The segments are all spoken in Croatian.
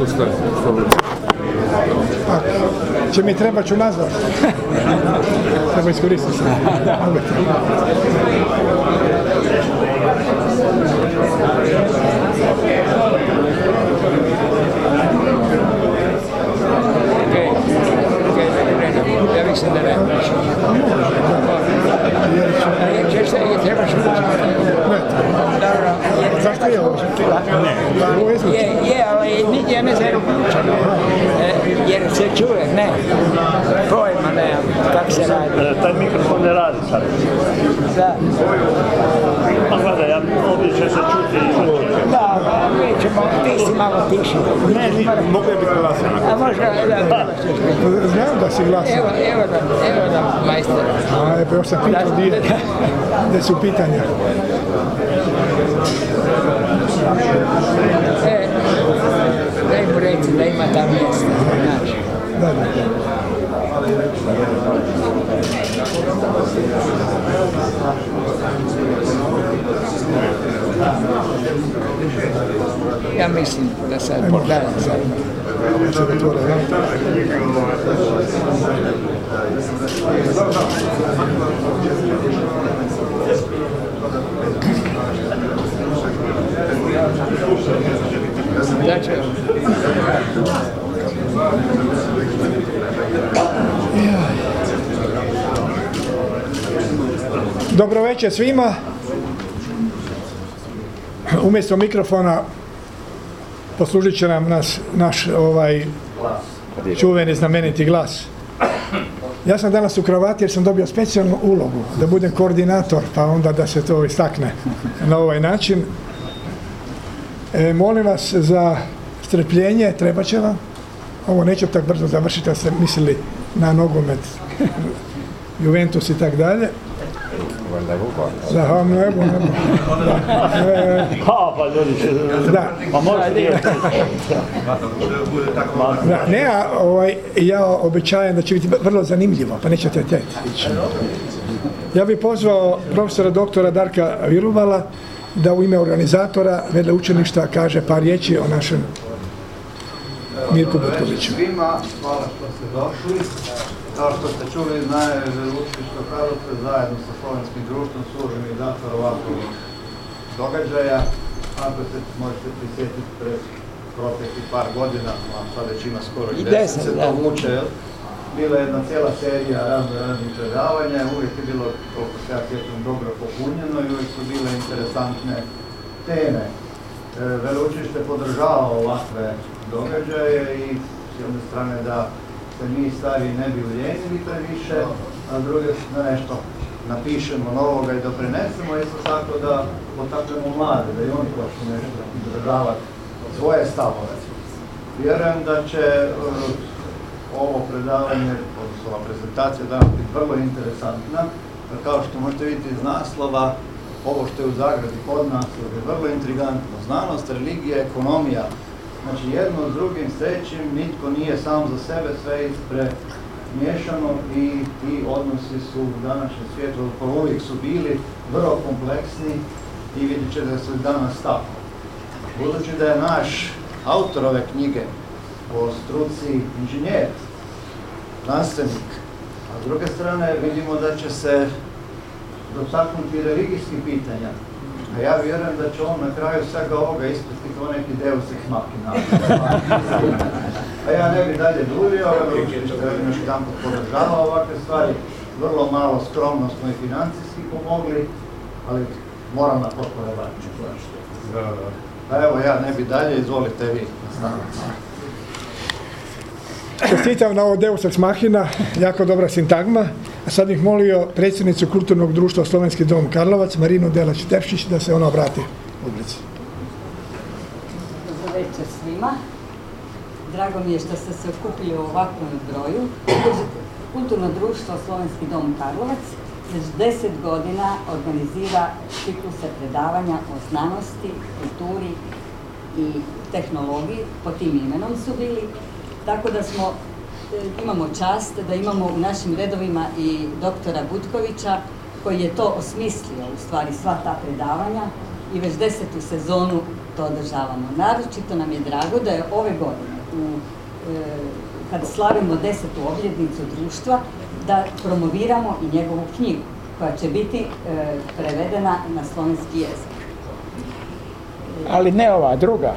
pusta. Če mi treba ću nazvat. Treba iskoristiti se. Ja mislim da ne. Jer se. Zašto je ovo? Je. Je, je, ali nigdje ja ne. E, Jer se čuje, ne. Pojma ne, kako se radi. E, Taj mikrofon ne radi sad. Da, Pa gledaj, ja, ovdje će se čuti i čuti. da, da, mi ćemo, ti si malo tiši. Ne, ni, Mogu je biti glasan. A možda, da, da, Znam da si glasan. Evo, evo da, evo da, majster. A, još sam pitao gdje su pitanja. E, daj mu reci da ima tam mjesta, znaš. Da, da, da. Ja mislim da sad pogledam sad. Se otvore, ja. Znači, Dobro večer svima. Umjesto mikrofona poslužit će nam nas, naš ovaj čuveni znameniti glas. Ja sam danas u kravati jer sam dobio specijalnu ulogu da budem koordinator pa onda da se to istakne na ovaj način. E, molim vas za strpljenje, treba će vam. Ovo neću tako brzo završiti, da ste mislili na nogomet, Juventus i tak dalje. Da, ha, ne, ne. Da, e, Ha, pa ljudi će... da, Pa da, ne, a, ovaj, ja obećajem da će biti vrlo zanimljivo, pa nećete ići. Ja bih pozvao profesora doktora Darka Viruvala da u ime organizatora veleučilišta kaže par riječi o našem Mirku Butkoviću. svima, hvala što ste došli. Kao što ste čuli, najave Veleučilišta Karlovca zajedno sa Slovenskim društvom su organizator ovakvog događaja. Ako se možete prisjetiti pred proteklih par godina, a sad već ima skoro i deset, se to vuče, jel? Bila je jedna cijela serija razno raznih predavanja, uvijek je bilo, koliko se ja sjećam, dobro popunjeno i uvijek su bile interesantne teme. E, podržava ovakve događaje i s jedne strane da se mi stari ne bi ulijenili previše, a s druge da nešto napišemo novoga i doprinesemo, isto tako da potaknemo mlade, da i oni počnu nešto izražavati svoje stavove. Vjerujem da će e, ovo predavanje, odnosno ova prezentacija danas biti vrlo interesantna, kao što možete vidjeti iz naslova, ovo što je u zagradi kod nas je vrlo intrigantno. Znanost, religija, ekonomija, znači jedno s drugim, s trećim, nitko nije sam za sebe, sve je miješano i ti odnosi su u današnjem svijetu, pa uvijek su bili vrlo kompleksni i vidjet ćete da su danas tako. Budući da je naš autor ove knjige po struci inženjer, znanstvenik, a s druge strane vidimo da će se dotaknuti religijskih pitanja. A ja vjerujem da će on na kraju svega ovoga ispasti kao neki deus ex machina. A ja ne bi dalje duljio, što još jedan podržava ovakve stvari, vrlo malo skromno smo i financijski pomogli, ali moram na potpore vraćati. Pa evo ja ne bi dalje, izvolite vi. Čestitam na ovo Deus Ex Machina, jako dobra sintagma. A sad bih molio predsjednicu Kulturnog društva Slovenski dom Karlovac, Marinu Delač-Tepšić, da se ona obrati publici. Dobro večer svima. Drago mi je što ste se okupili u ovakvom broju. Kulturno društvo Slovenski dom Karlovac već deset godina organizira cikluse predavanja o znanosti, kulturi i tehnologiji, po tim imenom su bili. Tako da smo, e, imamo čast da imamo u našim redovima i doktora Butkovića koji je to osmislio, u stvari sva ta predavanja i već desetu sezonu to održavamo. Naročito nam je drago da je ove godine, u, e, kad slavimo desetu obljednicu društva, da promoviramo i njegovu knjigu koja će biti e, prevedena na slovenski jezik. Ali ne ova, druga.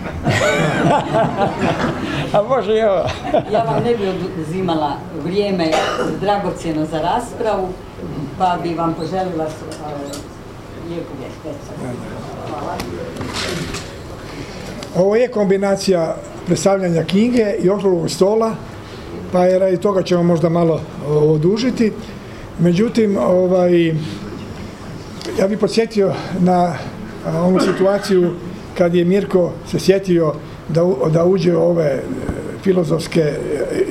A može i ova. Ja vam ne bi oduzimala vrijeme dragocjeno za raspravu, pa bi vam poželila su- e, lijepu. Hvala. Ovo je kombinacija predstavljanja knjige i okruglog stola, pa je radi toga ćemo možda malo odužiti. Međutim, ovaj, ja bih podsjetio na onu situaciju kad je Mirko se sjetio da, da uđe u ove e, filozofske, e,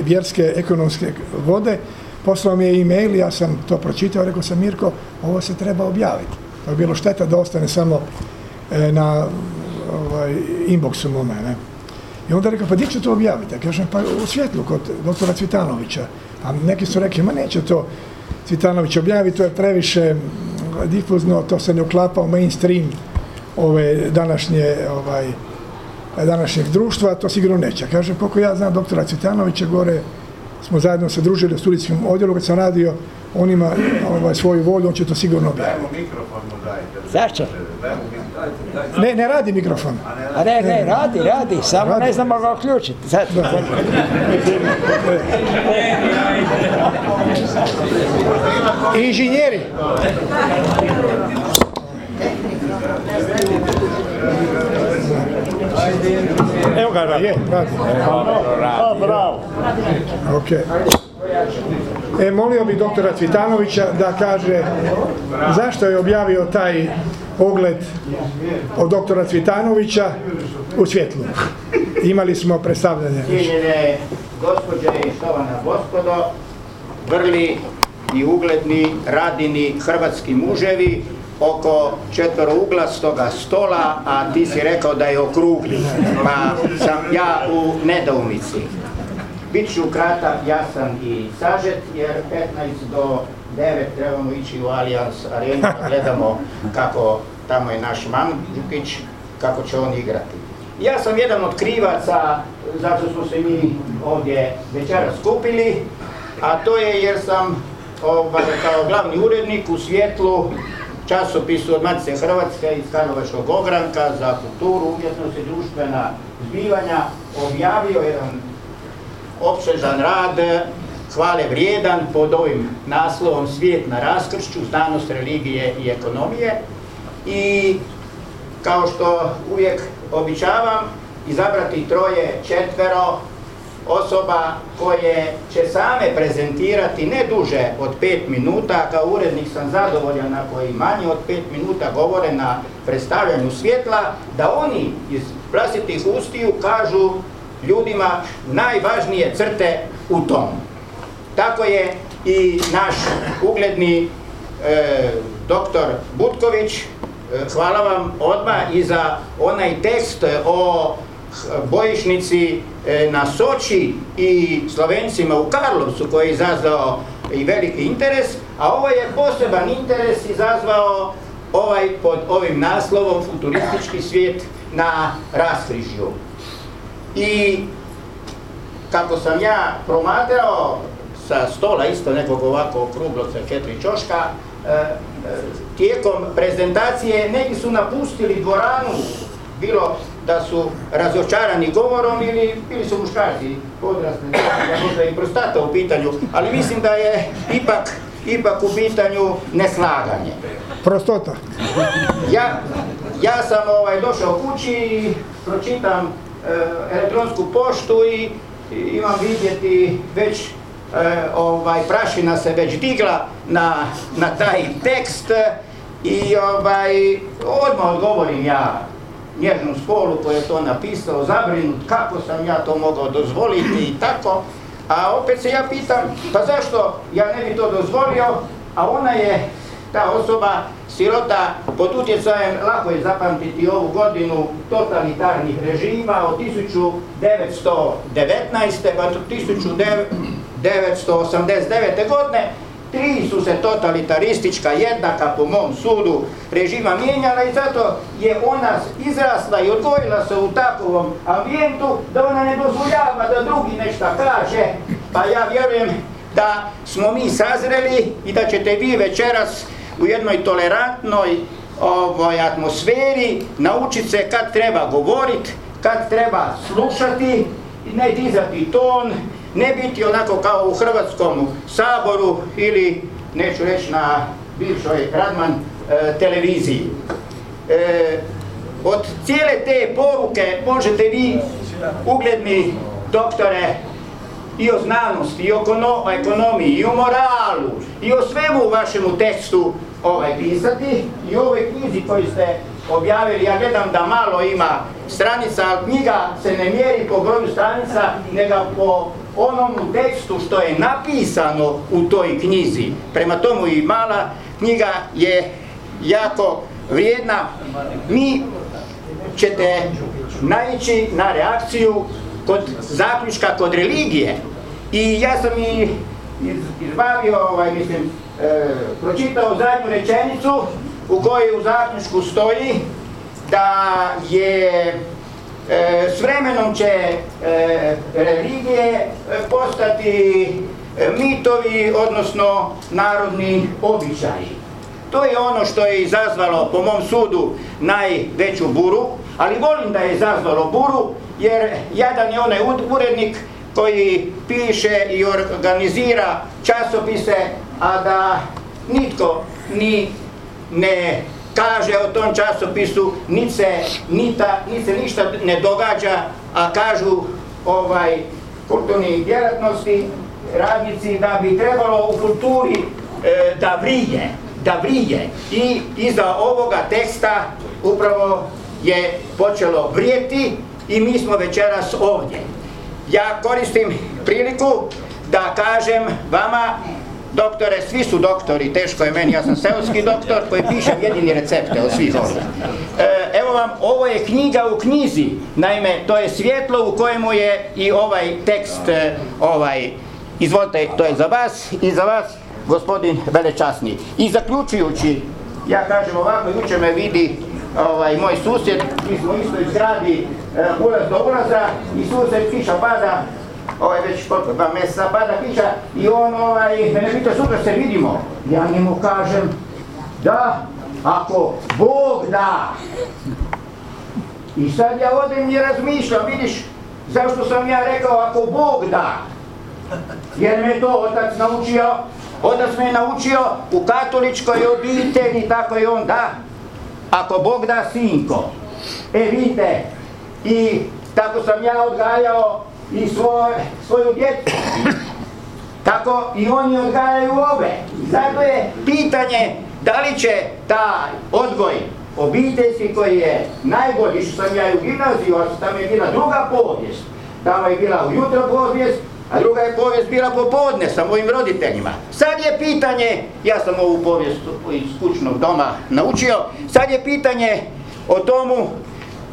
vjerske, ekonomske vode. Poslao mi je e-mail, ja sam to pročitao, rekao sam Mirko, ovo se treba objaviti. To je bilo šteta da ostane samo e, na ovaj, inboxu mome. Ne? I onda rekao, pa gdje će to objaviti? Ja kažem, pa u svjetlu kod doktora Cvitanovića. A neki su rekli, ma neće to Cvitanović objaviti, to je previše difuzno, to se ne uklapa u mainstream ove današnje ovaj, današnjeg društva, to sigurno neće. Kažem, koliko ja znam doktora Cvitanovića, gore smo zajedno se družili u studijskom odjelu, kad sam radio, on ima ovaj, svoju volju, on će to sigurno objaviti. Dajmo mikrofon mu dajte. Zašto? Ne, ne radi mikrofon. A ne, ne, radi, radi, samo ne znamo ga uključiti. Inženjeri. Evo ga, radi. Je. A, bravo. Ok. E, molio bi doktora Cvitanovića da kaže zašto je objavio taj ogled od doktora Cvitanovića u svjetlu. Imali smo predstavljanje. Cijenjene gospođe i štovana gospodo, vrli i ugledni radini hrvatski muževi oko četverouglastoga stola, a ti si rekao da je okrugli, pa sam ja u nedoumici. Bit ću kratak, jasan i sažet, jer 15 do 9 trebamo ići u Allianz arenu da gledamo kako tamo je naš Mandžukić, kako će on igrati. Ja sam jedan od krivaca zašto smo se mi ovdje večeras skupili, a to je jer sam ovaj, kao glavni urednik u svjetlu časopisu od Matice Hrvatske iz Karlovačkog ogranka za kulturu, umjetnost i društvena zbivanja objavio jedan opsežan rad, hvale vrijedan pod ovim naslovom Svijet na raskršću, znanost, religije i ekonomije. I kao što uvijek običavam, izabrati troje, četvero osoba koje će same prezentirati ne duže od pet minuta, kao urednik sam zadovoljan ako i manje od pet minuta govore na predstavljanju svjetla, da oni iz vlastitih ustiju kažu ljudima najvažnije crte u tom. Tako je i naš ugledni e, doktor Butković, e, hvala vam odmah i za onaj tekst o bojišnici e, na Soči i Slovencima u Karlovcu koji je izazvao i veliki interes, a ovo je poseban interes izazvao ovaj pod ovim naslovom futuristički svijet na raskrižju. I kako sam ja promatrao sa stola isto nekog ovako okruglo sa četiri čoška, e, e, tijekom prezentacije neki su napustili dvoranu, bilo da su razočarani govorom ili bili su muškarci odrasli, da možda i prostata u pitanju, ali mislim da je ipak, ipak u pitanju neslaganje. Prostota. Ja, ja sam ovaj, došao kući i pročitam e, elektronsku poštu i, i imam vidjeti već e, ovaj, prašina se već digla na, na taj tekst i ovaj, odmah odgovorim ja nježnom spolu koji je to napisao, zabrinut kako sam ja to mogao dozvoliti i tako. A opet se ja pitam, pa zašto ja ne bi to dozvolio, a ona je, ta osoba, sirota, pod utjecajem, lako je zapamtiti ovu godinu totalitarnih režima od 1919. pa do 1989. godine tri su se totalitaristička jednaka po mom sudu režima mijenjala i zato je ona izrasla i odgojila se u takvom ambijentu da ona ne dozvoljava da drugi nešto kaže, pa ja vjerujem da smo mi sazreli i da ćete vi večeras u jednoj tolerantnoj ovoj atmosferi naučiti se kad treba govoriti, kad treba slušati, ne dizati ton, ne biti onako kao u Hrvatskom saboru ili neću reći na bivšoj Radman e, televiziji. E, od cijele te poruke možete vi, ugledni doktore, i o znanosti, i o ekonomiji, i o moralu, i o svemu u vašemu tekstu ovaj, pisati i u ovoj knjizi koju ste objavili, ja gledam da malo ima stranica, ali knjiga se ne mjeri po broju stranica, nego po onom tekstu što je napisano u toj knjizi. Prema tomu i mala knjiga je jako vrijedna. Mi ćete naići na reakciju kod zaključka kod religije. I ja sam i izbavio, ovaj, mislim, e, pročitao zadnju rečenicu u kojoj u zaključku stoji da je e, s vremenom će e, religije postati mitovi, odnosno narodni običaji. To je ono što je izazvalo, po mom sudu, najveću buru, ali volim da je izazvalo buru, jer jedan je onaj urednik koji piše i organizira časopise, a da nitko ni ne kaže o tom časopisu, ni se, se ništa ne događa, a kažu ovaj kulturni djelatnosti, radnici da bi trebalo u kulturi e, da vrije, da vrije. I iza ovoga teksta upravo je počelo vrijeti i mi smo večeras ovdje. Ja koristim priliku da kažem vama Doktore, svi su doktori, teško je meni, ja sam seoski doktor koji piše jedini recepte od svih ovdje. E, evo vam, ovo je knjiga u knjizi, naime, to je svjetlo u kojemu je i ovaj tekst, e, ovaj, izvolite, to je za vas i za vas, gospodin Velečasni. I zaključujući, ja kažem ovako, juče me vidi ovaj, moj susjed, mi smo isto izgradi e, ulaz do ulaza i susjed kiša pada, ovaj već koliko, dva mjeseca pada kiša i on ovaj, mene pita sutra se vidimo. Ja njemu kažem da, ako Bog da. I sad ja odem i razmišljam, vidiš, zašto sam ja rekao ako Bog da? Jer me to otac naučio, otac me je naučio u katoličkoj obitelji, tako i on da ako Bog da sinko. E vidite, i tako sam ja odgajao i svoj, svoju djecu. Tako i oni odgajaju ove. Zato je pitanje da li će taj odgoj obiteljski koji je najbolji, što sam ja u gimnaziju, a tamo je bila druga povijest. Tamo je bila ujutro povijest, a druga je povijest bila popodne sa mojim roditeljima. Sad je pitanje, ja sam ovu povijest iz kućnog doma naučio, sad je pitanje o tomu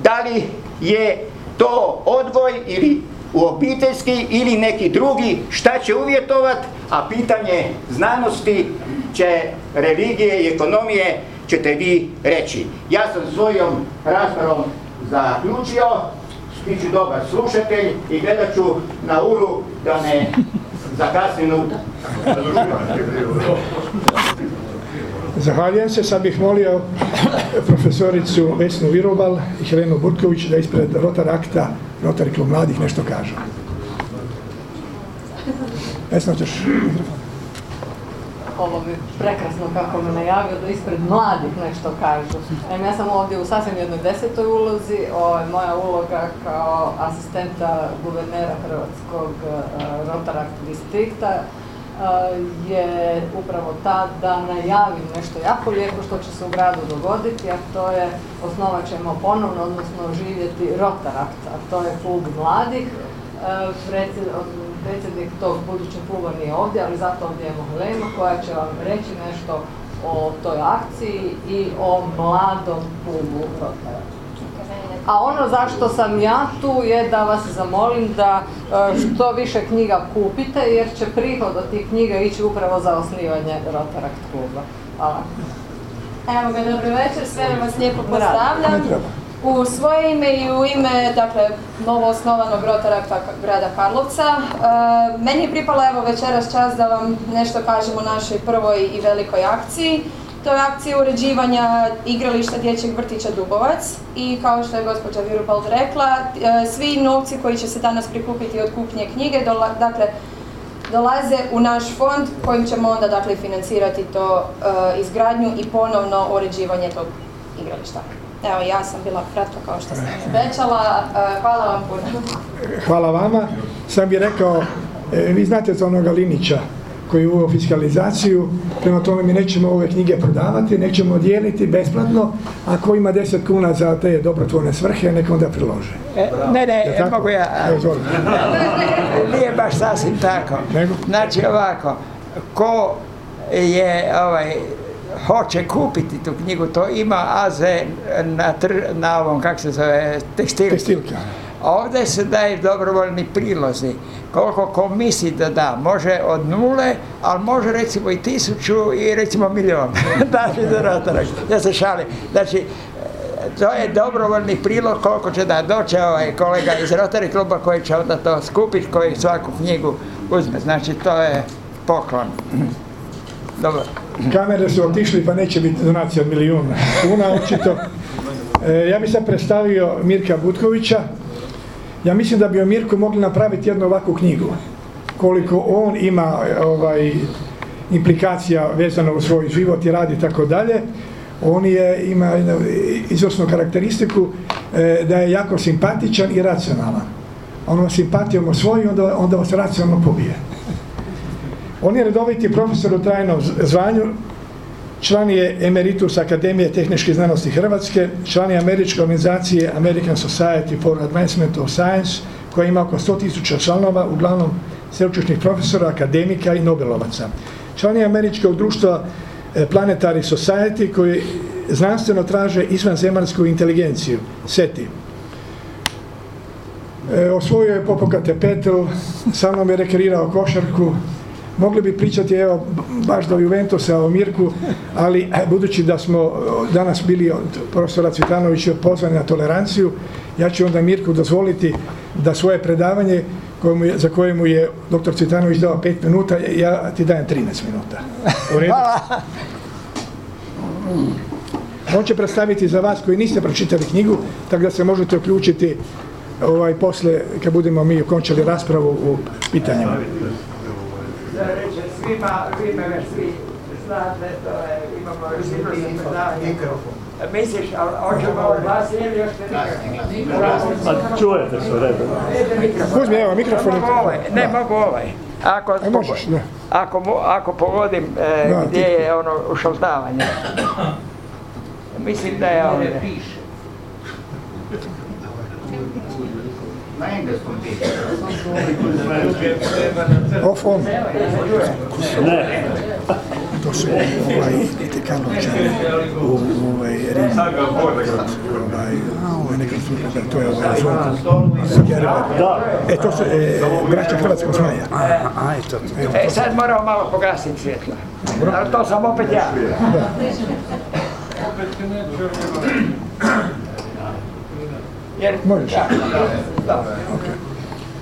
da li je to odgoj ili u obiteljski ili neki drugi, šta će uvjetovat, a pitanje znanosti će religije i ekonomije ćete vi reći. Ja sam svojom raspravom zaključio, bit ću dobar slušatelj i gledat ću na uru da ne zakasnim nuta. Zahvaljujem se, sad bih molio profesoricu Vesnu Virobal i Helenu Burković da ispred Rotarakta, Rotary klub mladih nešto kažu. Vesna, ćeš ovo bi prekrasno kako me najavio da ispred mladih nešto kažu. ja sam ovdje u sasvim jednoj desetoj ulozi, o, moja uloga kao asistenta guvernera Hrvatskog uh, Rotaract distrikta je upravo ta da najavim nešto jako lijepo što će se u gradu dogoditi, a to je osnovat ćemo ponovno, odnosno živjeti Rotaract, a to je klub mladih. Uh, predsjednik tog budućeg kluba nije ovdje, ali zato ovdje je Helena koja će vam reći nešto o toj akciji i o mladom klubu Rotara. A ono zašto sam ja tu je da vas zamolim da e, što više knjiga kupite jer će prihod od tih knjiga ići upravo za osnivanje Rotaract kluba. Hvala. Evo ga, dobro večer, sve vas lijepo pozdravljam. U svoje ime i u ime, dakle, novo osnovanog Rotarakta grada Karlovca. e, meni je pripala evo večeras čast da vam nešto kažem o našoj prvoj i velikoj akciji. To je akcija uređivanja igrališta dječjeg vrtića Dubovac i kao što je gospođa Virupald rekla, e, svi novci koji će se danas prikupiti od kupnje knjige, dola- dakle, dolaze u naš fond kojim ćemo onda dakle financirati to e, izgradnju i ponovno uređivanje tog igrališta. Evo ja sam bila kratka kao što sam obećala. E, hvala vam puno. Hvala vama. Sam bih rekao, e, vi znate za onoga Linića koji je uveo fiskalizaciju, prema tome mi nećemo ove knjige prodavati, nećemo dijeliti besplatno, ako ima 10 kuna za te dobrotvorne svrhe, neka onda prilože. E, ne, ne, tako? mogu ja. Izvolite. Nije baš sasvim tako. Nego? Znači ovako, ko je ovaj, hoće kupiti tu knjigu, to ima AZ na, tr, na ovom, kako se zove, tekstil. Tekstilka. Ovdje se daju dobrovoljni prilozi. Koliko ko misli da da, može od nule, ali može recimo i tisuću i recimo milion. Znači. Ja se šalim. Znači, to je dobrovoljni prilog koliko će da doće ovaj kolega iz Rotary kluba koji će onda to skupiti, koji svaku knjigu uzme. Znači, to je poklon. Dobro. Kamere su otišli pa neće biti donacija od milijuna kuna očito. E, ja bih sad predstavio Mirka Butkovića. Ja mislim da bi o Mirku mogli napraviti jednu ovakvu knjigu. Koliko on ima ovaj, implikacija vezano u svoj život i radi i tako dalje. On je, ima izvrsnu karakteristiku e, da je jako simpatičan i racionalan. On vas simpatijom osvoji, onda, onda vas racionalno pobije. On je redoviti profesor u trajnom zvanju, član je emeritus Akademije tehničkih znanosti Hrvatske, član je američke organizacije American Society for Advancement of Science, koja ima oko 100.000 članova, uglavnom sveučilišnih profesora, akademika i Nobelovaca. Član je američkog društva eh, Planetary Society koji znanstveno traže izvanzemaljsku inteligenciju, SETI. E, osvojio je Popokate Petel, sa mnom je rekreirao košarku, mogli bi pričati evo baš do Juventusa o Mirku, ali e, budući da smo e, danas bili od profesora Cvitanovića pozvani na toleranciju, ja ću onda Mirku dozvoliti da svoje predavanje kojemu je, za koje mu je dr. Cvitanović dao pet minuta, ja ti dajem 13 minuta. U redu? On će predstaviti za vas koji niste pročitali knjigu, tako da se možete uključiti ovaj, posle, kad budemo mi okončali raspravu u pitanjima. Svima, vi me već svi znate, to je, imamo sigurno predavanje. Misliš, ali hoćemo od vas ili još te Pa čujete se redu. Uzmi, evo, mikrofon. Mogu ovaj, ne mogu ovaj. Ako, E, možeš, da. ako, ako pogodim e, Da, gdje ti- je ono ušaltavanje. Mislim da je ovdje. Na engleskom piše. Off on. Ne, To su ovaj, idite Karlovčani u, u ovaj Rim. Ovaj, ovaj, neka služba, to je ovaj Zvonko. Da, E, to su e, braća Hrvatskog zmaja. A, eto. E, sad moramo malo pogasiti svjetlo. Ali to sam opet ja. Jer, Možeš. da, da.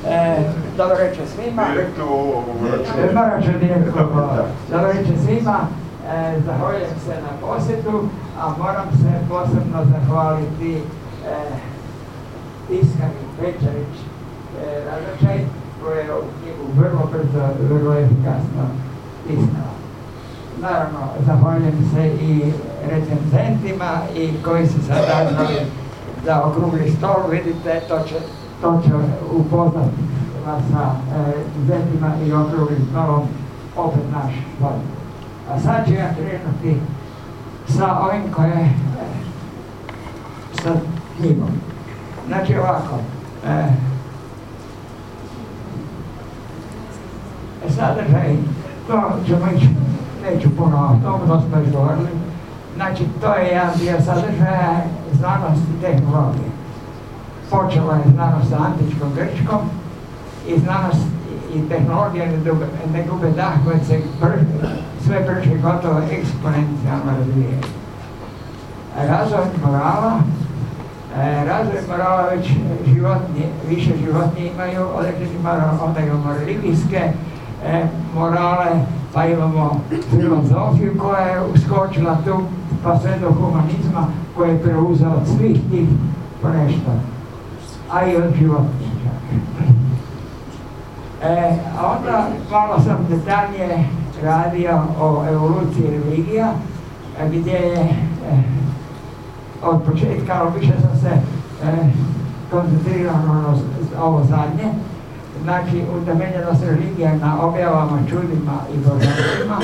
E, dobro večer svima. E, Moram ću direktno govoriti. Dobro večer svima. E, zahvaljujem se na posjetu, a moram se posebno zahvaliti e, tiskani Pečarić e, Radočaj, koji je ovu knjigu vrlo brzo, vrlo efikasno tiskao. Naravno, zahvaljujem se i recenzentima i koji su sad nazvali za okrugli stol, vidite, to će, to će upoznati vas sa e, recenzentima i okruglim stolom opet naš fond. A sad ću ja krenuti sa ovim koje, e, sa knjigom. Znači ovako, e, sadržaj, to ćemo ići, neću puno o tom, dosta izgovorili. Znači, to je jedan dio sadržaja, znanost i tehnologije. Počela je znanost sa antičkom Grčkom i znanost i tehnologija ne, gube dah, već se sve brže gotovo eksponencijalno razvije. Razvoj morala, e, razvoj morala već životnije, više životnije imaju određeni moral, onda imamo religijske e, morale, pa imamo filozofiju koja je uskočila tu, pa sve do humanizma koji je preuzeo svih tih nešto, a i od životinja. E, onda malo sam detaljnije radio o evoluciji religija, gdje je e, od početka, ali više sam se e, koncentrirao na ono, ovo zadnje, znači utemeljenost religije na objavama, čudima i božanstvima,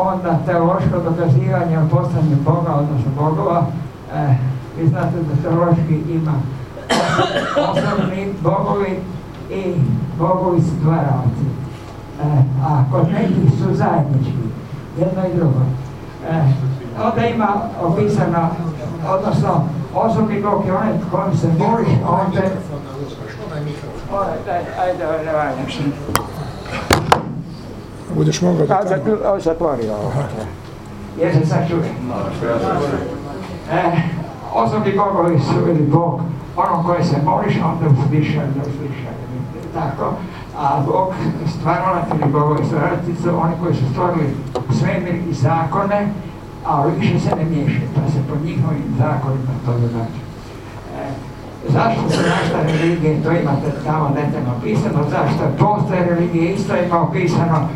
onda teološko dokazivanje o postanju Boga, odnosno bogova, e, vi znate da teološki ima osobni bogovi i bogovi stvaralci. E, a kod nekih su zajednički, jedno i drugo. E, onda ima opisano, odnosno osobni bog je onaj kojim se moliš, on te... Ajde, ajde, ne valjam se. Budeš mogao da A, tamo... zatvorio, zatvorio ovo. Se sad čuje. E, osobni bogovi su ili bog, onom koje se moliš, onda usliša, da usliša. Tako, a bog stvaralac ili bogovi stvaralci su oni koji su stvorili svemir i zakone, a više se ne miješaju, pa se po njihovim zakonima to. E, zašto su naša religije, to imate tamo detaljno opisano, zašto postoje religije, isto ima opisano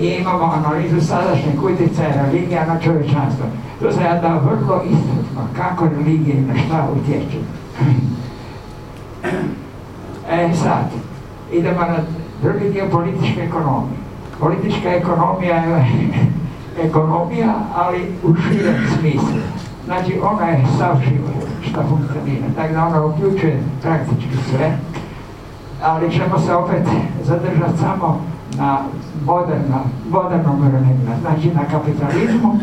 i imamo analizu sadašnjeg utjecaja religija na čovječanstvo. Tu se ja dao vrlo istrutno kako religije na šta utječu. E sad, idemo na drugi dio političke ekonomije. Politička ekonomija je ekonomija, ali u širem smislu. Znači ona je sav život što funkcionira, tako da ona uključuje praktički sve, ali ćemo se opet zadržati samo na moderno, modernom vremenu, znači na kapitalizmu,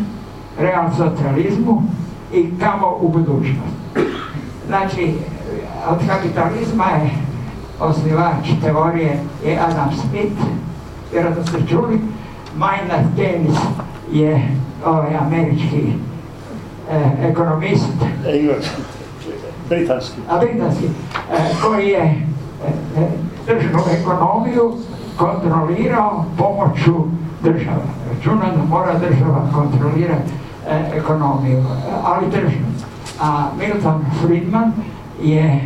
real socijalizmu i kamo u budućnost. Znači, od kapitalizma je osnivač teorije je Adam Smith, vjerojatno ste čuli, Maynard Keynes je ovaj američki eh, ekonomist, britanski. a britanski, eh, koji je eh, tržnu ekonomiju kontrolirao pomoću država. Računa da mora država kontrolirati eh, ekonomiju, eh, ali tržnu. A Milton Friedman je, eh,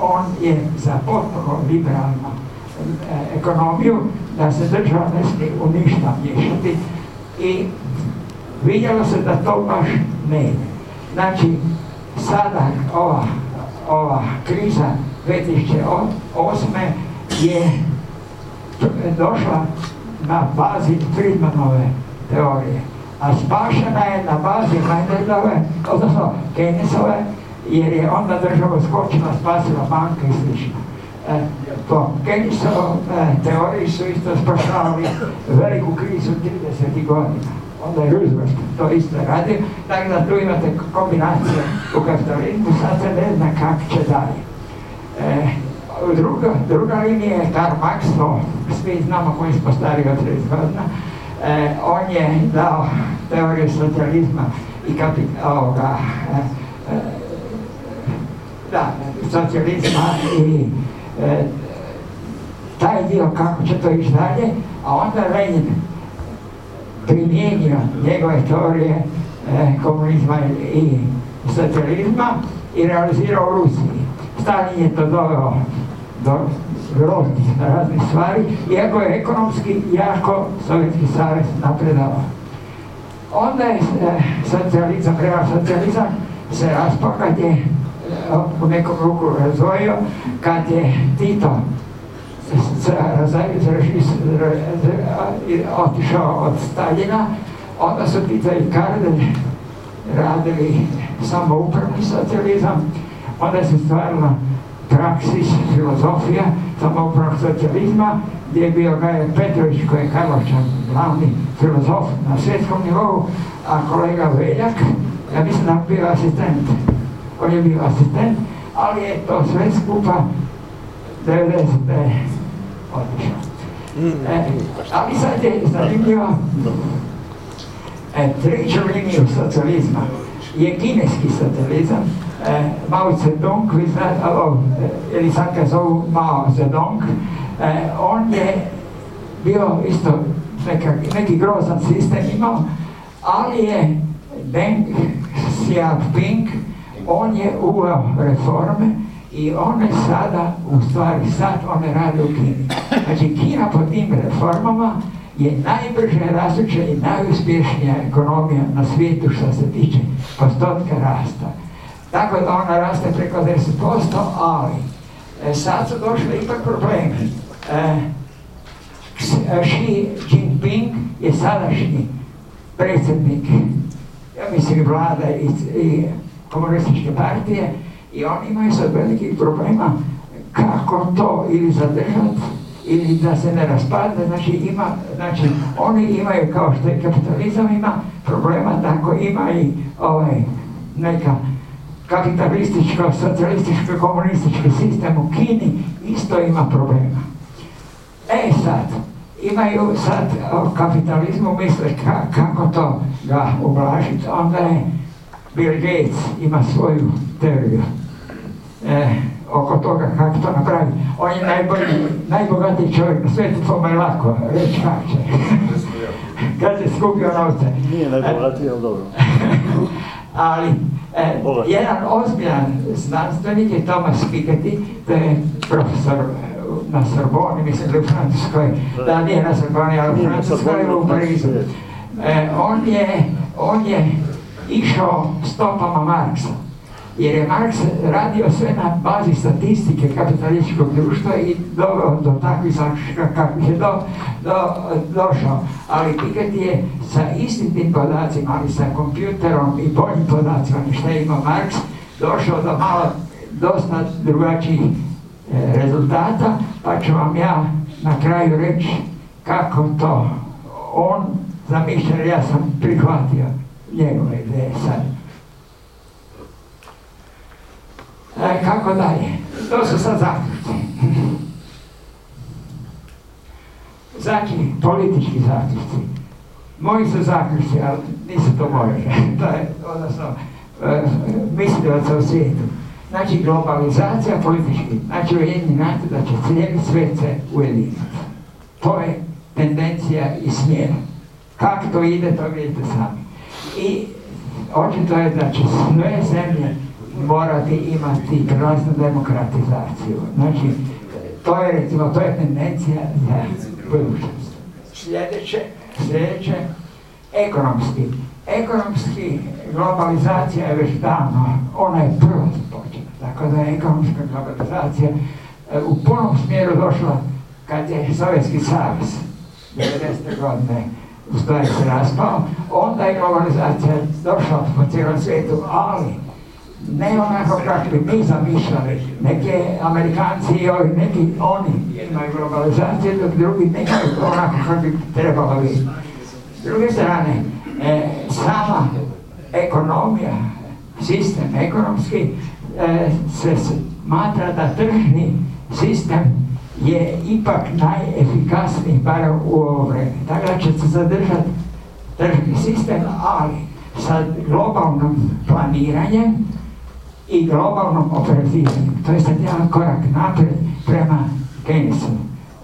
on je za potpuno liberalnu ekonomiju, da se država ne smije u ništa miješati i vidjelo se da to baš ne ide. Znači, sada ova, ova kriza 2008. je došla na bazi Friedmanove teorije, a spašena je na bazi Maynardove, odnosno Keynesove, jer je onda država skočila, spasila banke i slično. E, po Keynesove teoriji su isto spašavali veliku krizu 30 godina. Onda je Roosevelt to isto radio, tako da tu imate kombinacije u kapitalizmu, sad se ne zna kako će dalje. E, druga, druga linija je Karl Marx, to svi znamo koji smo stari od 30 godina, e, on je dao teoriju socijalizma i ovoga, e, e, da, socijalizma i e, taj dio kako će to ići dalje, a onda Lenin primijenio njegove teorije e, komunizma i socijalizma i realizirao u Rusiji. Stalin je to doveo do groznih raznih stvari, iako je ekonomski jako Sovjetski savez napredavao. Onda je e, socijalizam, real socijalizam se raspao kad je e, u nekom ruku razvojio, kad je Tito otišao od Staljina, onda su Tito i Kardelj radili samoupravni socijalizam, onda se stvarila praksis, filozofija samoupravnog socijalizma, gdje je bio Gajer Petrović koji je Karlovčan glavni filozof na svjetskom nivou, a kolega Veljak Ja mislim da bio asistent. On je bio asistent, ali je to sve skupa 90. otišao. E, ali sad je zanimljivo, e, treću liniju socijalizma je kineski socijalizam, e, Mao Zedong, e, ili sad zovu Mao Zedong, e, on je bio isto neka, neki grozan sistem imao, ali je Deng Xiaoping, on je uveo reforme i one sada, u stvari sad, one rade u Kini. Znači, Kina po tim reformama je najbrže rastuća i najuspješnija ekonomija na svijetu što se tiče postotka rasta. Tako da ona raste preko 10%, ali e, sad su došli ipak problemi. E, Xi Jinping je sadašnji predsjednik, ja mislim, vlada i, i komunističke partije i oni imaju sad velikih problema kako to ili zadržati ili da se ne raspadne, znači ima, znači oni imaju kao što je kapitalizam ima problema, tako ima i ovaj, neka kapitalističko, socijalističko, komunistički sistem u Kini isto ima problema. E sad, imaju sad o kapitalizmu misle ka, kako to ga ublažiti, onda je Bill Gates ima svoju teoriju e, oko toga kako to napravi. On je najbolji, najbogatiji čovjek na svijetu, to mu je lako reći kako će. Kad se skupio novce. Nije najbogatiji, ali dobro. ali e, jedan ozbiljan znanstvenik je Thomas Piketty, to je profesor na Sorboni, mislim da u Francuskoj, da. Nije na Sorboni, ali u Francuskoj u Parizu. E, on, je, on je išao stopama Marksa jer je Marks radio sve na bazi statistike kapitalističkog društva i doveo do takvih zaključka kakvih je do, do, došao. Ali Piketty je sa istim tim podacima, ali sa kompjuterom i boljim podacima što je imao Marks, došao do malo dosta drugačijih e, rezultata, pa ću vam ja na kraju reći kako to on zamišlja, ja sam prihvatio njegove ideje sad. E, kako dalje? To su sad zaključci. Znači, politički zaključci. Moji su zaključci, ali nisu to moje. to je, odnosno, e, mislivaca u svijetu. Znači, globalizacija politički. Znači, ujedini NATO da će cijeli svijet se ujediniti. To je tendencija i smjer. Kako to ide, to vidite sami. I očito je da će sve zemlje morati imati prelaznu demokratizaciju. Znači, to je recimo, to je tendencija za budućnost. Sljedeće, sljedeće, ekonomski. Ekonomski globalizacija je već davno, ona je prvo započela. Tako da je ekonomska globalizacija e, u punom smjeru došla kad je Sovjetski savez 90. godine u stvari se raspao, onda je globalizacija došla po cijelom svijetu, ali ne onako kako mi zamišljali. Neke Amerikanci i ovi, neki oni imaju globalizacije, dok drugi nemaju onako kako bi trebalo biti. S druge strane, e, sama ekonomija, sistem ekonomski, e, se smatra da tržni sistem je ipak najefikasniji, bar u ovo vreme. Tako da će se zadržati tržni sistem, ali sa globalnom planiranjem i globalnom oporezivanju. To je sad jedan korak napred prema Keynesu.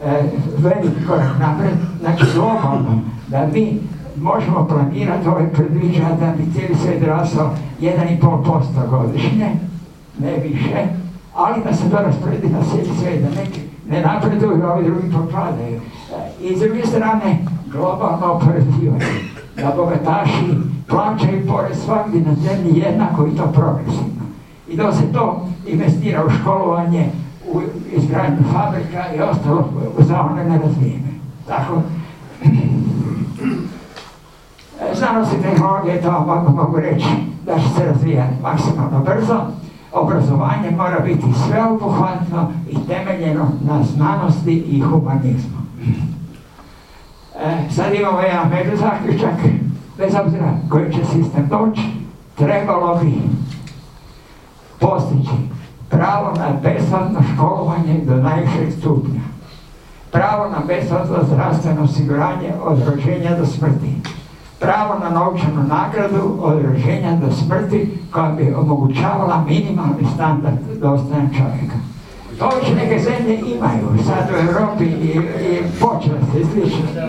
E, veliki korak napred, znači globalno, da mi možemo planirati ove predviđa da bi cijeli svijet rastao 1,5% godišnje, ne više, ali da se to rasporedi na cijeli svijet, da neki ne napreduju, a ovi drugi propadaju. E, I s druge strane, globalno oporezivanje, da bogataši plaćaju porez svakdje na zemlji jednako i to progresivno i da se to investira u školovanje, u izgradnju fabrika i ostalo za one nerazvijene. Tako, znanost i tehnologije, to mogu, mogu reći da će se razvijati maksimalno brzo. Obrazovanje mora biti sveobuhvatno i temeljeno na znanosti i humanizmu. E, sad imamo jedan međuzaključak, bez obzira koji će sistem doći, trebalo bi postići pravo na besplatno školovanje do najvišeg stupnja, pravo na besplatno zdravstveno osiguranje od rođenja do smrti, pravo na novčanu nagradu od rođenja do smrti koja bi omogućavala minimalni standard dostojan čovjeka. To već neke zemlje imaju, sad u Europi i, i počele se slično.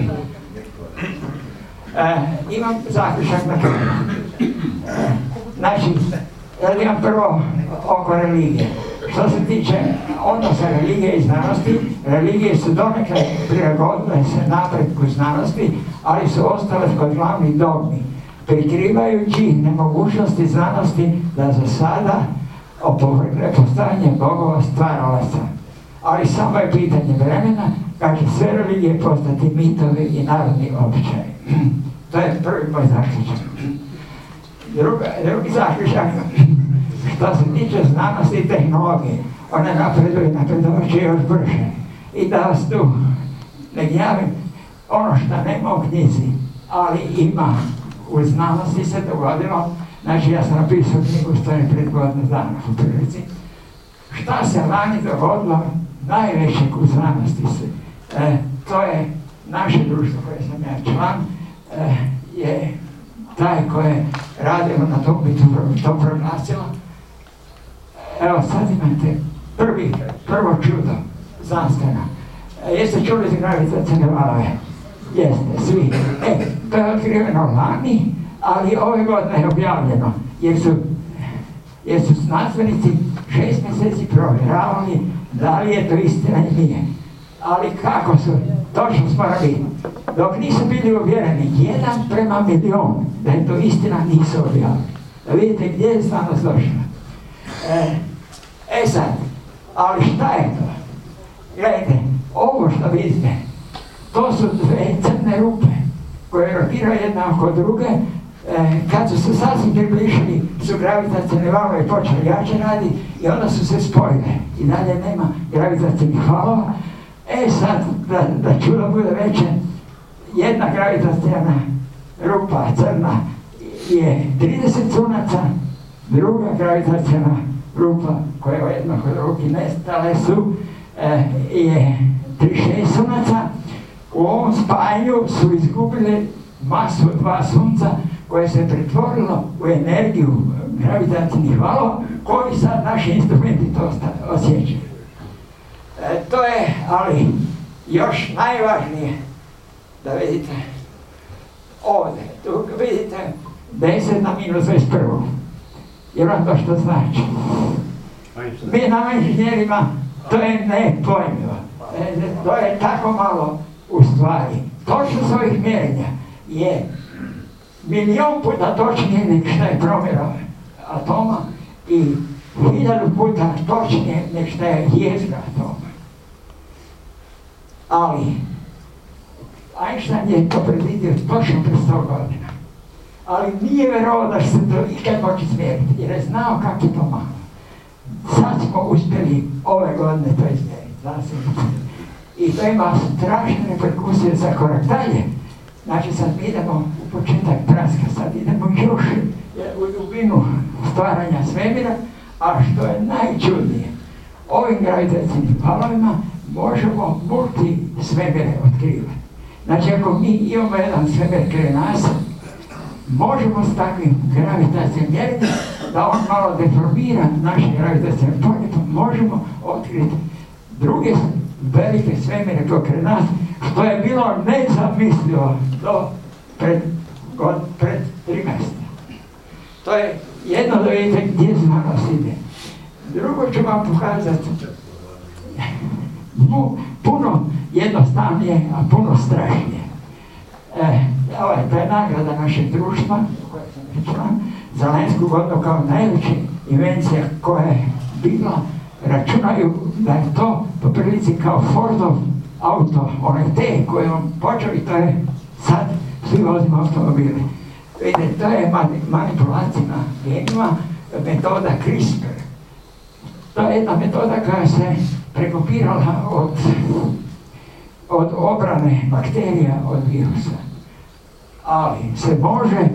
E, imam zaključak na kraju. E, znači, ja prvo oko religije. Što se tiče odnosa religije i znanosti, religije su donekle prilagodile se napretku znanosti, ali su ostale kod glavnih dogmi, prikrivajući nemogućnosti znanosti da za sada opovrgne postavljanje bogova stvaralaca. Ali samo je pitanje vremena kad će sve religije postati mitovi i narodni običaj. to je prvi moj zaključak. Druga, drugi zaključak, što se tiče znanosti i tehnologije, one napreduju, napredovaće još brže. I da vas tu ne ono što nema u knjizi, ali ima u znanosti se dogodilo, znači ja sam napisao knjigu stojem pred godinu dana u prilici, šta se lani dogodilo najvećeg u znanosti se. E, to je naše društvo koje sam ja član, e, je taj koje radimo na tom bi to proglasilo. Evo sad imate prvi, prvo čudo znanstveno. E, jeste čuli za gravitacijne valove? Jeste, svi. E, to je otkriveno lani, ali ove godine je objavljeno, jer su, jer su znanstvenici šest mjeseci provjeravali da li je to istina ili nije. Ali kako su, točno smo radili. Dok nisu bili uvjereni, jedan prema milion, da je to istina, nisu objavili. Da vidite gdje je znanost došla. E, e sad, ali šta je to? Gledajte, ovo što vidite, to su dve crne rupe koje rotiraju jedna oko druge, e, kad su se sasvim približili, su gravitacijne valove počeli jače radi i onda su se spojile. I dalje nema gravitacijnih valova. E sad, da, da čudo bude veće, jedna gravitacijna rupa crna je 30 sunaca, druga gravitacijna rupa koja je jedno kod ruki nestale su e, je 36 sunaca. U ovom spajanju su izgubili masu dva sunca koje se pretvorilo u energiju gravitacijnih valova koji sad naši instrumenti to osjećaju. E, to je, ali još najvažnije da vidite ovdje, tu vidite 10 na minus 21. Jer vam to što znači. Mi nama inženjerima to je nepojmljivo. E, to je tako malo u stvari. Točno s ovih mjerenja je milijon puta točnije nek šta je promjera atoma i hiljadu puta točnije nek šta je jezgra atoma. Ali, Einstein je to predvidio točno pre 100 godina. Ali nije verovao da se to ikad moći smjeriti, jer je znao kako je to malo. Sad smo uspjeli ove godine to izmjeriti, I to ima strašne reperkusije za korak dalje. Znači sad mi idemo u početak praska, sad idemo još u dubinu stvaranja svemira, a što je najčudnije, ovim gravitacijnim valovima možemo multi svemire otkrivati. Znači ako mi imamo jedan svemir kraj nas, možemo s takvim gravitacijom mjeriti da on malo deformira naše gravitacijne polje, pa možemo otkriti druge velike svemire koje nas, što je bilo nezamislivo do pred, god, pred tri mjesta. To je jedno da vidite gdje znanost ide. Drugo ću vam pokazati puno jednostavnije, a puno strašnije. E, ovo je, to nagrada našeg društva, za Lensku godinu kao najveća invencija koja je bila, računaju da je to po prilici kao Fordov auto, onaj te koji on počeo i to je sad svi vozimo automobili. Vidite, to je manipulacija na genima, metoda CRISPR. To je jedna metoda koja se prekopirala od, od obrane bakterija od virusa. Ali se može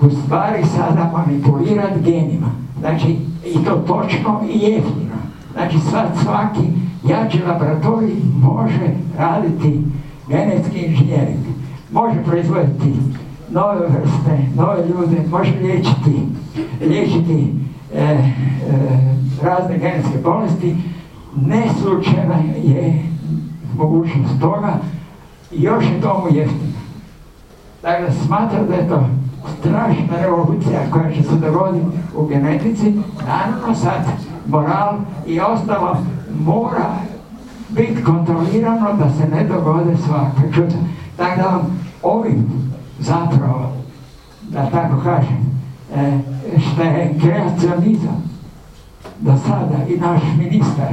u stvari sada manipulirati genima. Znači, i to točno i jeftino. Znači, sad svaki jači laboratorij može raditi genetski inženjering. Može proizvoditi nove vrste, nove ljude, može liječiti, liječiti e, e, razne genetske bolesti. Ne slučajna je mogućnost toga i još je tomu jeftino. Dakle, smatram da je to strašna revolucija koja će se dogoditi u genetici. Naravno sad moral i ostalo mora biti kontrolirano da se ne dogode svaka čuda. Tako ovim zapravo, da tako kažem, e, što je kreacionizam, da sada i naš ministar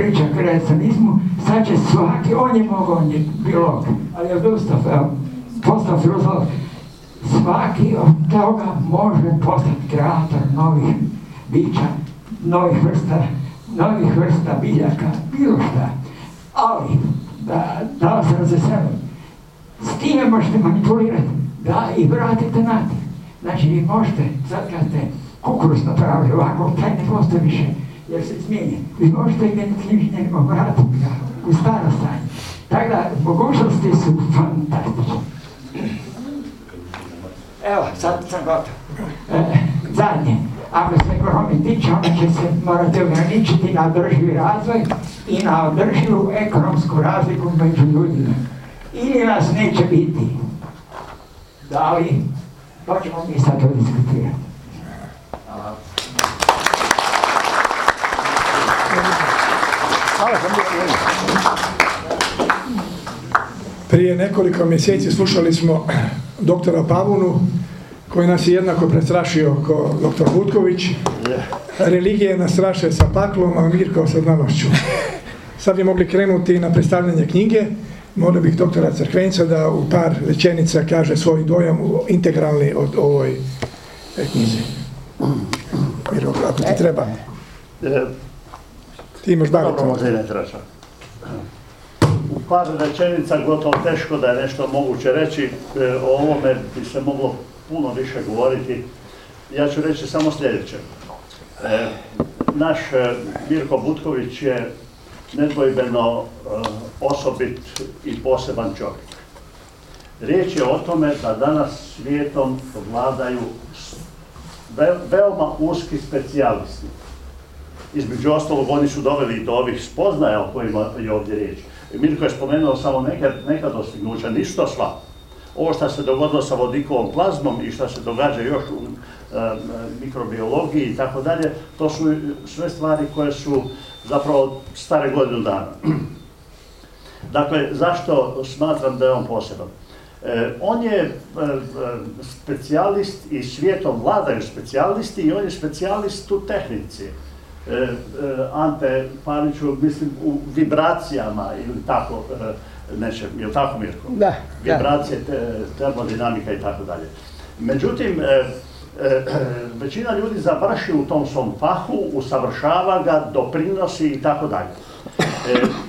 priča o kreacionizmu, sad će svaki, on je mogao, on je biolog, ali je odustao, postao filozof, svaki od toga može postati kreator novih bića, novih vrsta, novih vrsta biljaka, bilo šta. Ali, da, da vas razveselim, s time možete manipulirati, da i vratite natrag. Znači, vi možete, sad kad ste kukuruz napravili ovako, taj ne postoji više, jer se izmijenje. Vi možete i genetski inženjerima vratiti ga u staro stanje. Tako da, mogućnosti su fantastične. Evo, sad sam gotov. E, zadnje, ako se ekonomi tiče, onda će se morati ograničiti na održivi razvoj i na održivu ekonomsku razliku među ljudima. Ili nas neće biti. Da li, to ćemo mi sad to diskutirati. Prije nekoliko mjeseci slušali smo doktora Pavunu koji nas je jednako prestrašio kao doktor Butković. Religije nas straše sa paklom, a Mirko sa znanošću. Sad bi mogli krenuti na predstavljanje knjige. Molio bih doktora Crkvenca da u par rečenica kaže svoj dojam integralni od ovoj e, knjizi. Miro, ako ti treba. Ti imaš bar Dobro, možda i ne par rečenica gotovo teško da je nešto moguće reći. E, O ovome bi se moglo puno više govoriti. Ja ću reći samo sljedeće. E, Naš e, Mirko Butković je nedvojbeno osobit i poseban čovjek. Riječ je o tome da danas svijetom vladaju veoma uski specijalisti. Između ostalog, oni su doveli do ovih spoznaja o kojima je ovdje riječ. Mirko je spomenuo samo neka, neka dostignuća, nisu to sva. Ovo što se dogodilo sa vodikovom plazmom i što se događa još u mikrobiologiji i tako dalje, to su sve stvari koje su zapravo stare godinu dana. Dakle, zašto smatram da je on poseban? E, on je e, e, specijalist i svijetom vladaju specijalisti i on je specijalist u tehnici. E, e, Ante Paniću, mislim, u vibracijama ili tako e, nečem, je li tako Mirko? Da. Vibracije, te, termodinamika i tako dalje. Međutim, većina ljudi završi u tom svom fahu, usavršava ga, doprinosi i tako dalje.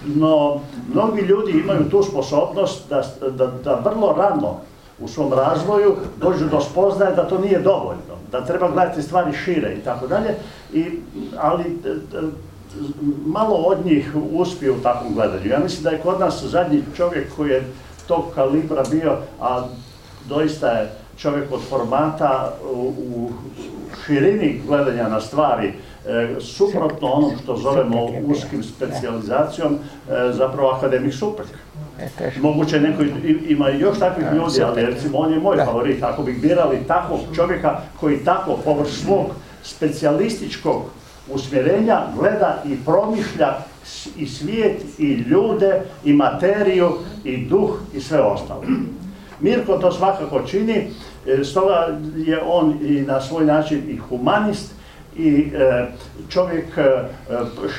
No, mnogi ljudi imaju tu sposobnost da, da, da vrlo rano u svom razvoju dođu do spoznaje da to nije dovoljno, da treba gledati stvari šire i tako dalje, i, ali e, e, malo od njih uspije u takvom gledanju. Ja mislim da je kod nas zadnji čovjek koji je tog kalibra bio, a doista je čovjek od formata u, u širini gledanja na stvari, e, suprotno onom što zovemo uskim specijalizacijom, e, zapravo akademik Suprek. Moguće neko ima još takvih ljudi, ali recimo on je moj favorit. Ako bi birali takvog čovjeka koji tako površ svog specijalističkog usmjerenja gleda i promišlja i svijet i ljude i materiju i duh i sve ostalo. Mirko to svakako čini, e, stoga je on i na svoj način i humanist i e, čovjek e,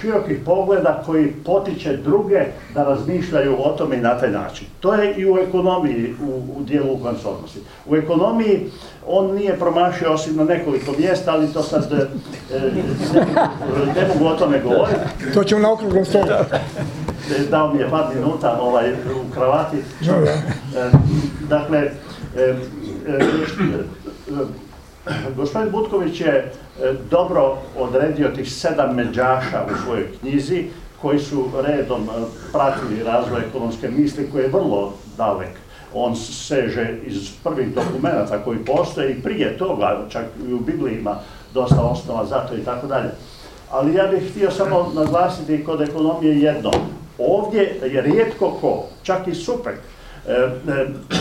širokih pogleda koji potiče druge da razmišljaju o tome i na taj način. To je i u ekonomiji u, u dijelu odnosi. U ekonomiji on nije promašio osim na nekoliko mjesta, ali to sad e, e, ne, ne mogu o tome govoriti. To ćemo na okruglom stolu. Dao mi je par minuta ovaj, u kravati. E, Dakle, e, gospodin Butković je dobro odredio tih sedam međaša u svojoj knjizi koji su redom e, pratili razvoj ekonomske misli koji je vrlo dalek. On seže iz prvih dokumenta koji postoje i prije toga, čak i u Bibliji ima dosta osnova za to i tako dalje. Ali ja bih htio samo naglasiti kod ekonomije jedno. Ovdje je rijetko ko, čak i Supek, e, e,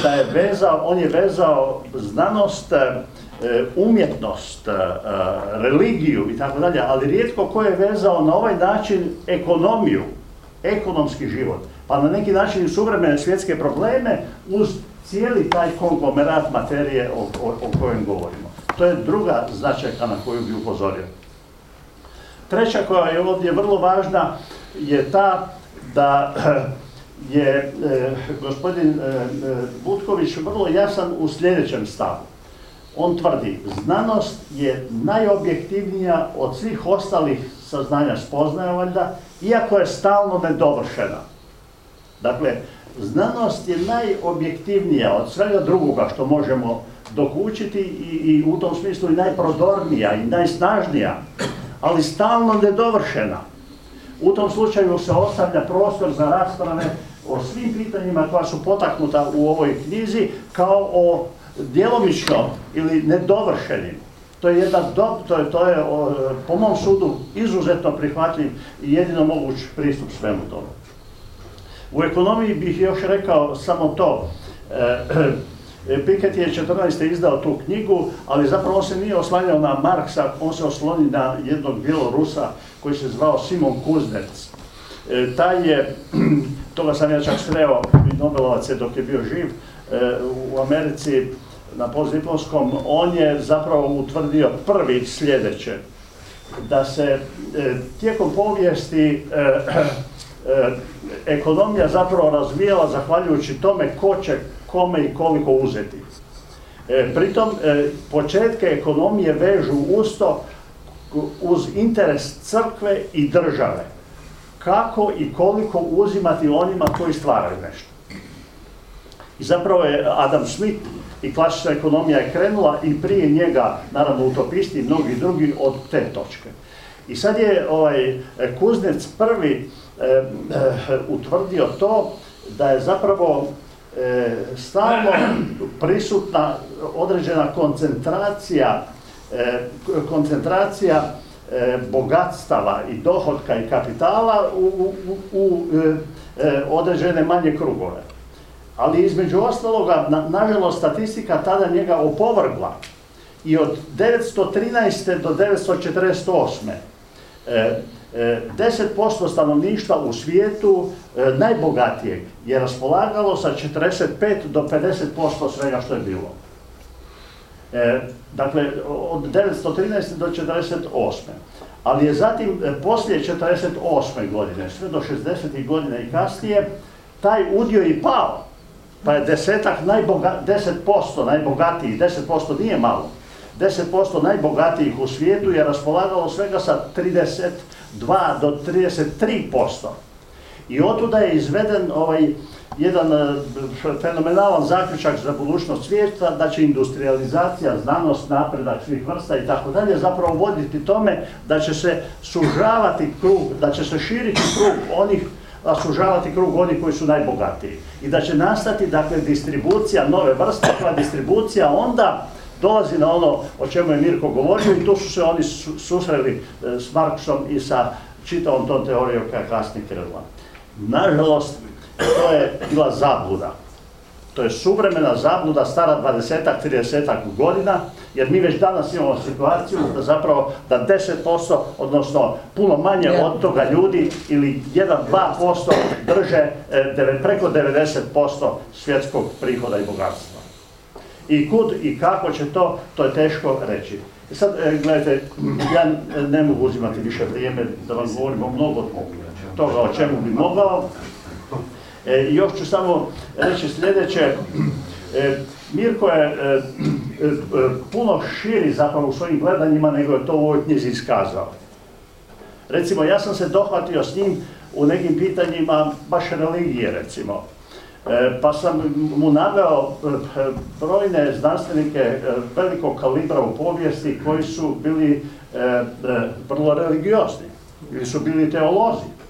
da je vezao, on je vezao znanost, e, umjetnost, religiju i tako dalje, ali rijetko ko je vezao na ovaj način ekonomiju, ekonomski život, pa na neki način i suvremene svjetske probleme uz cijeli taj konglomerat materije o, o, o kojem govorimo. To je druga značajka na koju bi upozorio. Treća koja je ovdje vrlo važna je ta da je e, gospodin e, e, Butković vrlo jasan u sljedećem stavu. On tvrdi, znanost je najobjektivnija od svih ostalih saznanja spoznaja valjda, iako je stalno nedovršena. Dakle, znanost je najobjektivnija od svega drugoga što možemo dokučiti i, i u tom smislu i najprodornija i najsnažnija, ali stalno nedovršena. U tom slučaju se ostavlja prostor za rasprave o svim pitanjima koja su potaknuta u ovoj knjizi kao o djelomično ili nedovršenim. To je jedan dob, to je, to je po mom sudu izuzetno prihvatljiv i jedino moguć pristup svemu tome. U ekonomiji bih još rekao samo to. E, Piketty je 14. izdao tu knjigu, ali zapravo on se nije oslanjao na Marksa, on se osloni na jednog Bjelorusa koji se zvao Simon Kuznec. E, taj je, toga sam ja čak sreo, Nobelovac je dok je bio živ, e, u Americi na postdiplomskom, on je zapravo utvrdio prvi sljedeće, da se tijekom povijesti ekonomija zapravo razvijala zahvaljujući tome ko će kome i koliko uzeti. E, pritom, e, početke ekonomije vežu usto uz interes crkve i države. Kako i koliko uzimati onima koji stvaraju nešto. I zapravo je Adam Smith i klasična ekonomija je krenula i prije njega, naravno utopisti i mnogi drugi od te točke. I sad je ovaj Kuznec prvi e, e, utvrdio to da je zapravo e, stalno prisutna određena koncentracija koncentracija bogatstava i dohotka i kapitala u, u, u e, određene manje krugove. Ali između ostaloga, na, nažalost, statistika tada njega opovrgla i od 913. do 948 10% stanovništva u svijetu e, najbogatijeg je raspolagalo sa 45 do 50% svega što je bilo. E, dakle, od 913. do 48. Ali je zatim, e, poslije 48. godine, sve do 60. godine i kasnije, taj udio i pao. Pa je desetak najboga, 10% najbogatijih, 10% nije malo, 10% najbogatijih u svijetu je raspolagalo svega sa 30 2 do 33%. I otuda je izveden ovaj jedan e, fenomenalan zaključak za budućnost svijeta da će industrializacija, znanost, napredak svih vrsta i tako dalje zapravo voditi tome da će se sužavati krug, da će se širiti krug onih a sužavati krug onih koji su najbogatiji. I da će nastati, dakle, distribucija nove vrste, koja distribucija onda dolazi na ono o čemu je Mirko govorio i tu su se oni susreli e, s Marksom i sa čitavom tom teorijom koja je kasnije krenula. Nažalost, to je bila zabluda. To je suvremena zabluda, stara 20-ak, 30 godina, jer mi već danas imamo situaciju da zapravo da 10%, odnosno puno manje od toga ljudi ili 1-2% drže e, preko 90% svjetskog prihoda i bogatstva. I kud i kako će to, to je teško reći. I sad, e, gledajte, ja ne mogu uzimati više vrijeme da vam govorim o mnogo toga o čemu bi mogao. E, još ću samo reći sljedeće. E, Mirko je e, puno širi zapravo u svojim gledanjima nego je to u ovoj knjizi iskazao. Recimo, ja sam se dohvatio s njim u nekim pitanjima baš religije, recimo. pa sam mu naveo brojne znanstvenike velikog kalibra u povijesti koji su bili vrlo religiozni ili su bili teolozi.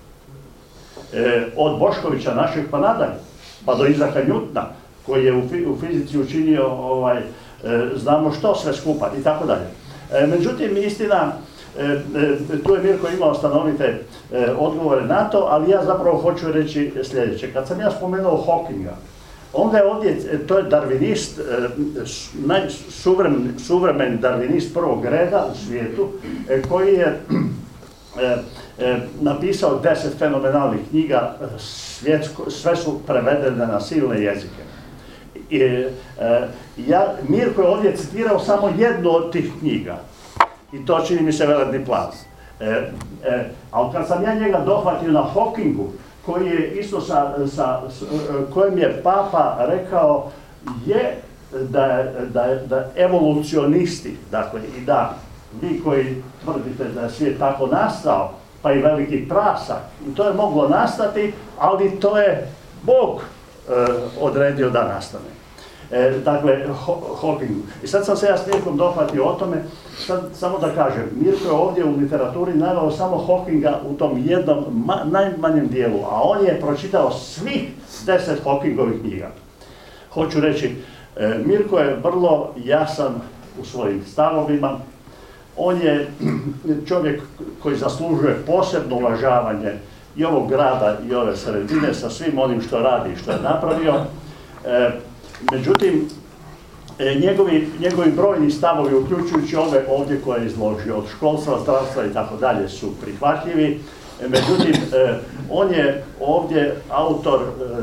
Od Boškovića našeg pa nadalje, pa do Izaka Njutna, koji je u fizici učinio ovaj, znamo što sve skupa i tako dalje. Međutim, istina, tu je Mirko imao stanovite odgovore na to, ali ja zapravo hoću reći sljedeće. Kad sam ja spomenuo Hawkinga, onda je ovdje, to je darvinist, suvremen darvinist prvog reda u svijetu, koji je napisao deset fenomenalnih knjiga, sve su prevedene na silne jezike. ja, Mirko je ovdje citirao samo jednu od tih knjiga, i to čini mi se veledni plan. E, e, ali kad sam ja njega dohvatio na Hawkingu, koji je isto sa, sa, e, kojem je papa rekao je da, da, da evolucionisti, dakle i da vi koji tvrdite da je svijet tako nastao, pa i veliki prasak, i to je moglo nastati, ali to je Bog e, odredio da nastane. E, dakle, Hawking. I sad sam se ja s Mirkom dohvatio o tome, sad samo da kažem, Mirko je ovdje u literaturi naveo samo Hawkinga u tom jednom najmanjem dijelu, a on je pročitao svih deset Hawkingovih knjiga. Hoću reći, e, Mirko je vrlo jasan u svojim stavovima, on je čovjek koji zaslužuje posebno uvažavanje i ovog grada i ove sredine sa svim onim što radi i što je napravio. E, Međutim, e, njegovi, njegovi brojni stavovi, uključujući ove ovdje koje je izložio, od školstva, zdravstva i tako dalje, su prihvatljivi. E, međutim, on je ovdje autor,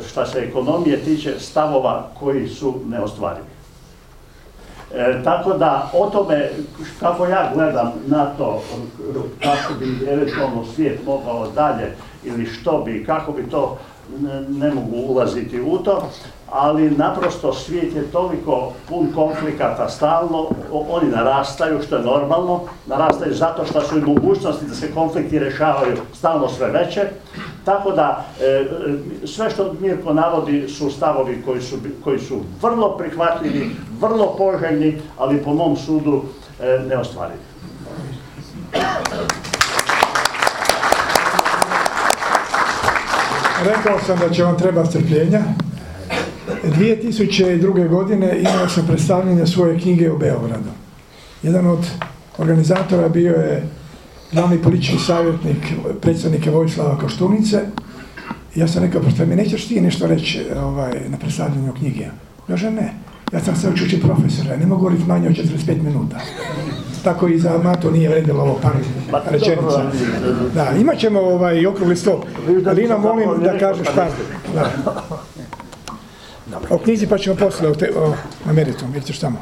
šta se ekonomije tiče, stavova koji su neostvarivi. Tako da o tome kako ja gledam na to kako bi eventualno svijet mogao dalje ili što bi, kako bi to ne mogu ulaziti u to, ali naprosto svijet je toliko pun konflikata stalno, oni narastaju, što je normalno, narastaju zato što su i mogućnosti da se konflikti rješavaju stalno sve veće, tako da e, e, sve što Mirko navodi su stavovi koji su, koji su vrlo prihvatljivi, vrlo poželjni, ali po mom sudu e, neostvarivi. Rekao sam da će vam treba strpljenja. 2002. godine imao sam predstavljanje svoje knjige u Beogradu. Jedan od organizatora bio je glavni politički savjetnik predsjednika Vojislava Koštunice. Ja sam rekao, pa mi nećeš ti nešto reći ovaj, na predstavljanju knjige? Kaže, ne. Ja sam se učući profesora, ne mogu govoriti manje od 45 minuta. Tako i za Mato nije vredilo ovo par rečenica. Da, imat ćemo ovaj okrugli stop. Lina, molim da kažeš par. Da. O knjizi pa ćemo poslije o, o, na meritum, vidite tamo.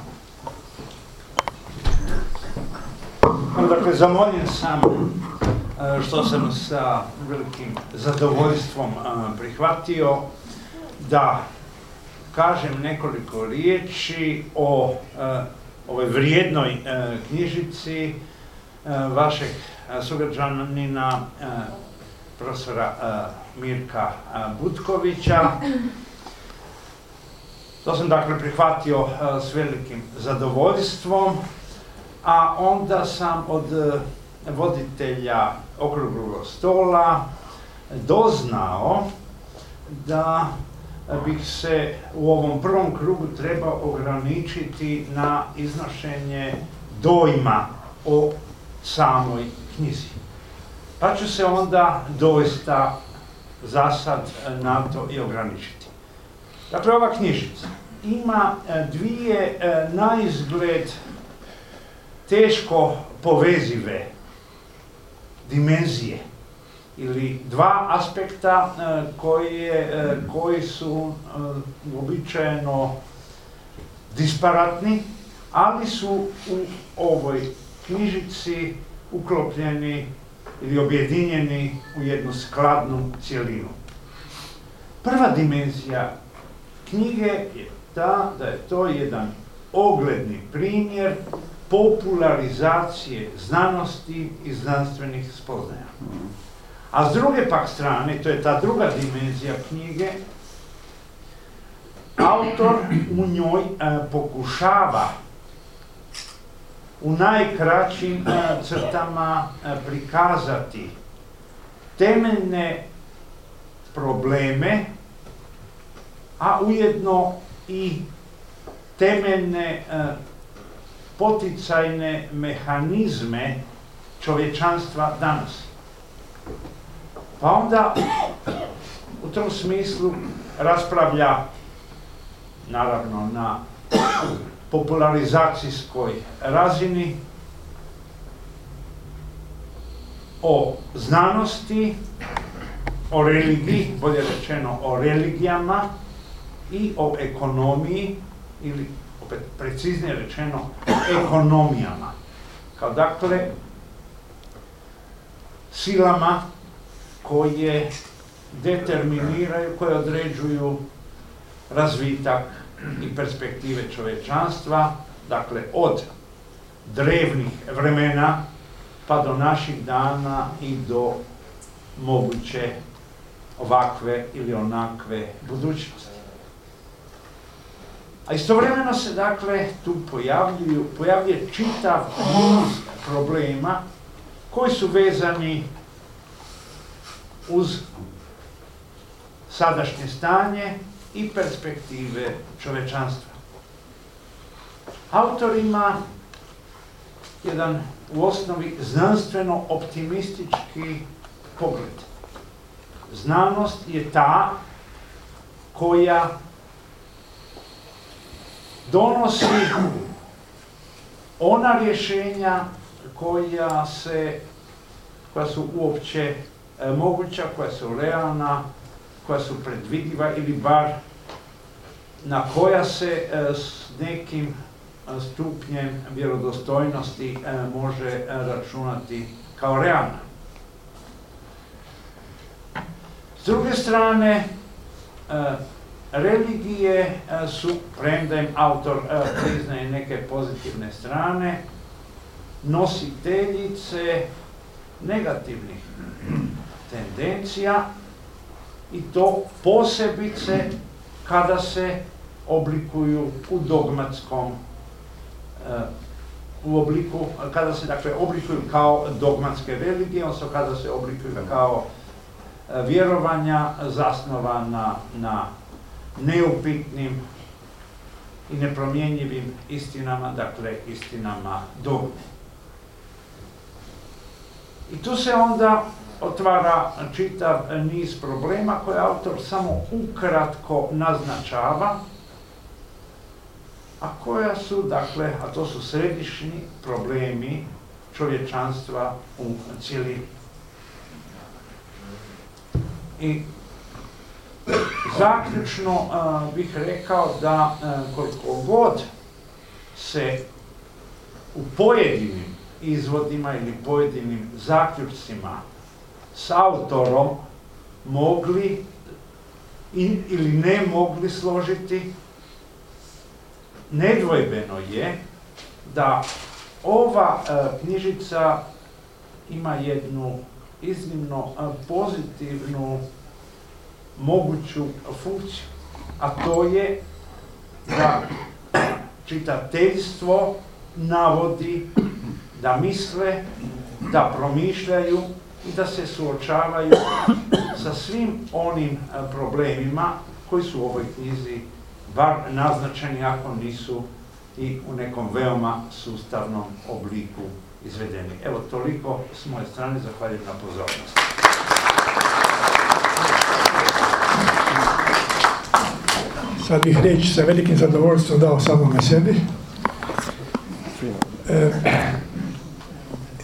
Dakle, zamoljen sam e, što sam sa velikim zadovoljstvom e, prihvatio da kažem nekoliko riječi o e, ovoj vrijednoj knjižici vašeg sugrađanina profesora Mirka Butkovića. To sam dakle prihvatio s velikim zadovoljstvom, a onda sam od voditelja okruglog stola doznao da bih se u ovom prvom krugu trebao ograničiti na iznošenje dojma o samoj knjizi. Pa ću se onda doista zasad na to i ograničiti. Dakle, ova knjižica ima e, dvije e, na izgled teško povezive dimenzije ili dva aspekta e, koji su uobičajeno disparatni, ali su u ovoj knjižici uklopljeni ili objedinjeni u jednu skladnu cjelinu. Prva dimenzija knjige je ta da je to jedan ogledni primjer popularizacije znanosti i znanstvenih spoznaja. A s druge pak strane, to je ta druga dimenzija knjige, autor u njoj e, pokušava u najkraćim e, crtama prikazati temeljne probleme, a ujedno i temeljne poticajne mehanizme čovječanstva danas. Pa onda u tom smislu raspravlja naravno na popularizacijskoj razini o znanosti, o religiji, bolje rečeno o religijama i o ekonomiji ili opet preciznije rečeno ekonomijama. Kao dakle silama koje determiniraju, koje određuju razvitak i perspektive čovječanstva, dakle od drevnih vremena pa do naših dana i do moguće ovakve ili onakve budućnosti. A istovremeno se dakle tu pojavljuju, pojavljuje čitav niz problema koji su vezani uz sadašnje stanje i perspektive čovečanstva. Autor ima jedan u osnovi znanstveno optimistički pogled. Znanost je ta koja donosi ona rješenja koja se koja su uopće moguća, koja su realna, koja su predvidiva ili bar na koja se e, s nekim e, stupnjem vjerodostojnosti može računati kao realna. S druge strane, religije su, premda im autor priznaje neke pozitivne strane, nositeljice negativnih tendencija i to posebice kada se oblikuju u dogmatskom eh, u obliku, kada se dakle oblikuju kao dogmatske religije, odnosno kada se oblikuju kao eh, vjerovanja zasnovana na neupitnim i nepromjenjivim istinama, dakle istinama dogme. I tu se onda otvara čitav niz problema koje autor samo ukratko naznačava, a koja su, dakle, a to su središnji problemi čovječanstva u cijelini. I zaključno bih rekao da koliko god se u pojedinim izvodima ili pojedinim zaključcima s autorom mogli ili ne mogli složiti, nedvojbeno je da ova e, knjižica ima jednu iznimno e, pozitivnu moguću funkciju, a to je da čitateljstvo navodi da misle, da promišljaju da se suočavaju sa svim onim e, problemima koji su u ovoj knjizi bar naznačeni ako nisu i u nekom veoma sustavnom obliku izvedeni. Evo toliko s moje strane, zahvaljujem na pozornosti. Sad bih reći sa velikim zadovoljstvom dao samome sebi. E,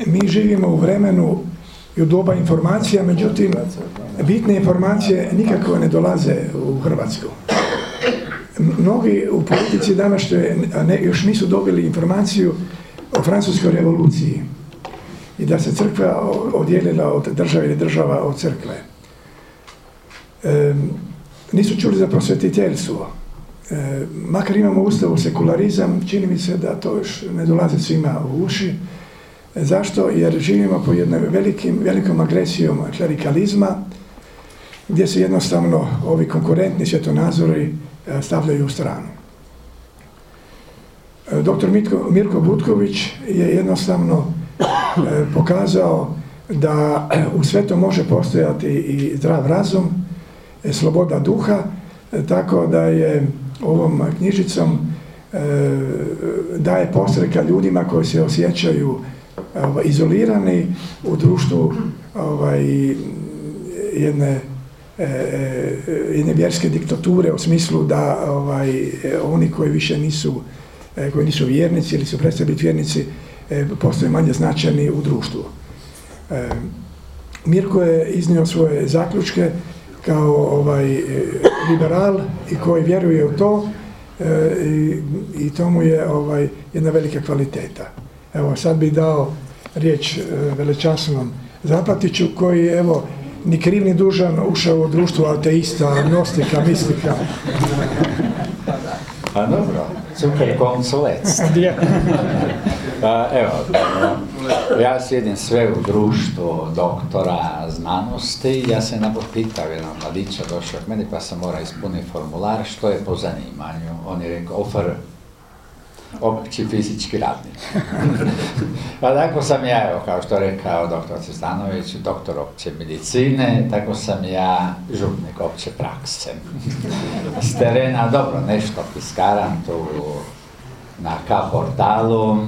mi živimo u vremenu i u doba informacija, međutim, bitne informacije nikako ne dolaze u Hrvatsku. Mnogi u politici danas ne, još nisu dobili informaciju o francuskoj revoluciji i da se crkva odjelila od države ili država od crkve. nisu čuli za prosvetiteljstvo. E, makar imamo ustavu sekularizam, čini mi se da to još ne dolaze svima u uši. Zašto? Jer živimo po jednoj velikim, velikom agresijom klerikalizma, gdje se jednostavno ovi konkurentni svjetonazori e, stavljaju u stranu. E, Dr. Mitko, Mirko Butković je jednostavno e, pokazao da u svetu može postojati i zdrav razum, sloboda duha, tako da je ovom knjižicom daje postreka ljudima koji se osjećaju ovaj, izolirani u društvu ovaj, jedne e, e, jedne vjerske diktature u smislu da ovaj, oni koji više nisu e, koji nisu vjernici ili su prestali biti vjernici e, postaju manje značajni u društvu. Mirko je iznio svoje zaključke kao ovaj liberal i koji vjeruje u to i, i to mu je ovaj jedna velika kvaliteta. Evo sad bih dao riječ e, velečasnom Zapatiću koji evo ni kriv ni dužan ušao u društvo ateista, agnostika, mistika. Pa dobro, super konsulec. Pa evo, ja sjedim sve u društvu doktora znanosti, ja sam jedan pitao jednog mladića, došao k meni pa sam mora ispuniti formular, što je po zanimanju. On je rekao, OFR, opći fizički radnik. pa tako sam ja, evo, kao što rekao doktor Cestanović, doktor opće medicine, tako sam ja župnik opće prakse. S terena, dobro, nešto piskaram tu na K portalu.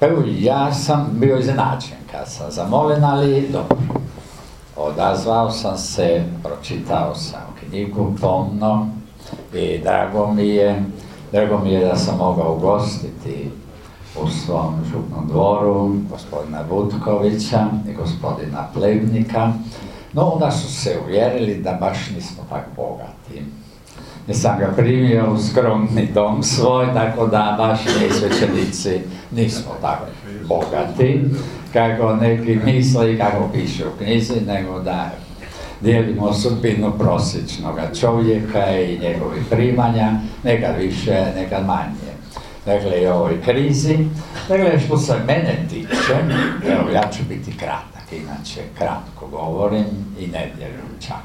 Evo, ja sam bio iznenađen kad sam zamolen, ali dobro. Odazvao sam se, pročitao sam knjigu pomno i drago mi je, drago mi je da sam mogao ugostiti u svom župnom dvoru gospodina Vutkovića i gospodina Plevnika, no onda su se uvjerili da baš nismo tako bogati. Nisam ga primio u skromni dom svoj, tako da baš mi svećenici nismo tako bogati, kako neki misle i kako piše u knjizi, nego da dijelimo sudbinu prosječnog čovjeka i njegovih primanja, nekad više, nekad manje. Dakle, i ovoj krizi. Dakle, što se mene tiče, evo, ja ću biti kratak, inače kratko govorim i ne vjerujem čak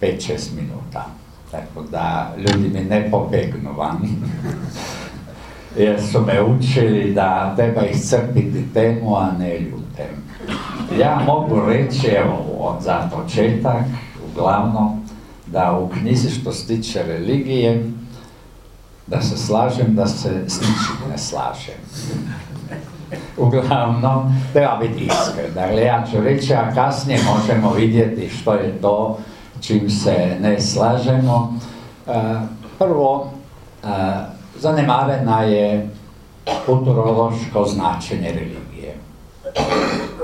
5-6 minuta. Tako da ljudi mi ne pobegnu van. Jer su me učili da treba iscrpiti temu, a ne ljude. Ja mogu reći, evo, za početak, uglavnom, da u knjizi što se tiče religije, da se slažem, da se s ničim ne slažem. Uglavnom, treba biti iskren. Dakle, ja ću reći, a kasnije možemo vidjeti što je to čim se ne slažemo. E, prvo, e, zanemarena je kulturološko značenje religije.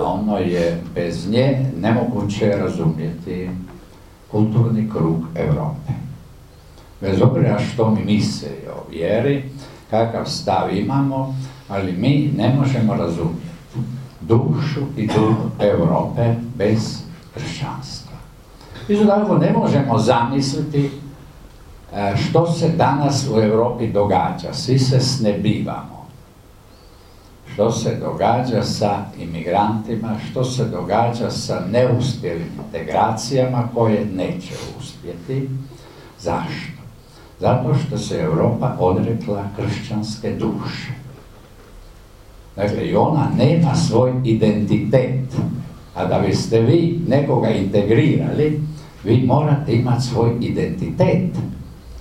Ono je bez nje nemoguće razumjeti kulturni krug Europe. Bez obzira što mi mislili o vjeri, kakav stav imamo, ali mi ne možemo razumjeti dušu i duh Europe bez kršćanstva. Isto tako ne možemo zamisliti e, što se danas u Europi događa. Svi se snebivamo. Što se događa sa imigrantima, što se događa sa neuspjelim integracijama koje neće uspjeti. Zašto? Zato što se Europa odrekla kršćanske duše. Dakle, i ona nema svoj identitet. A da biste vi nekoga integrirali, vi morate imati svoj identitet.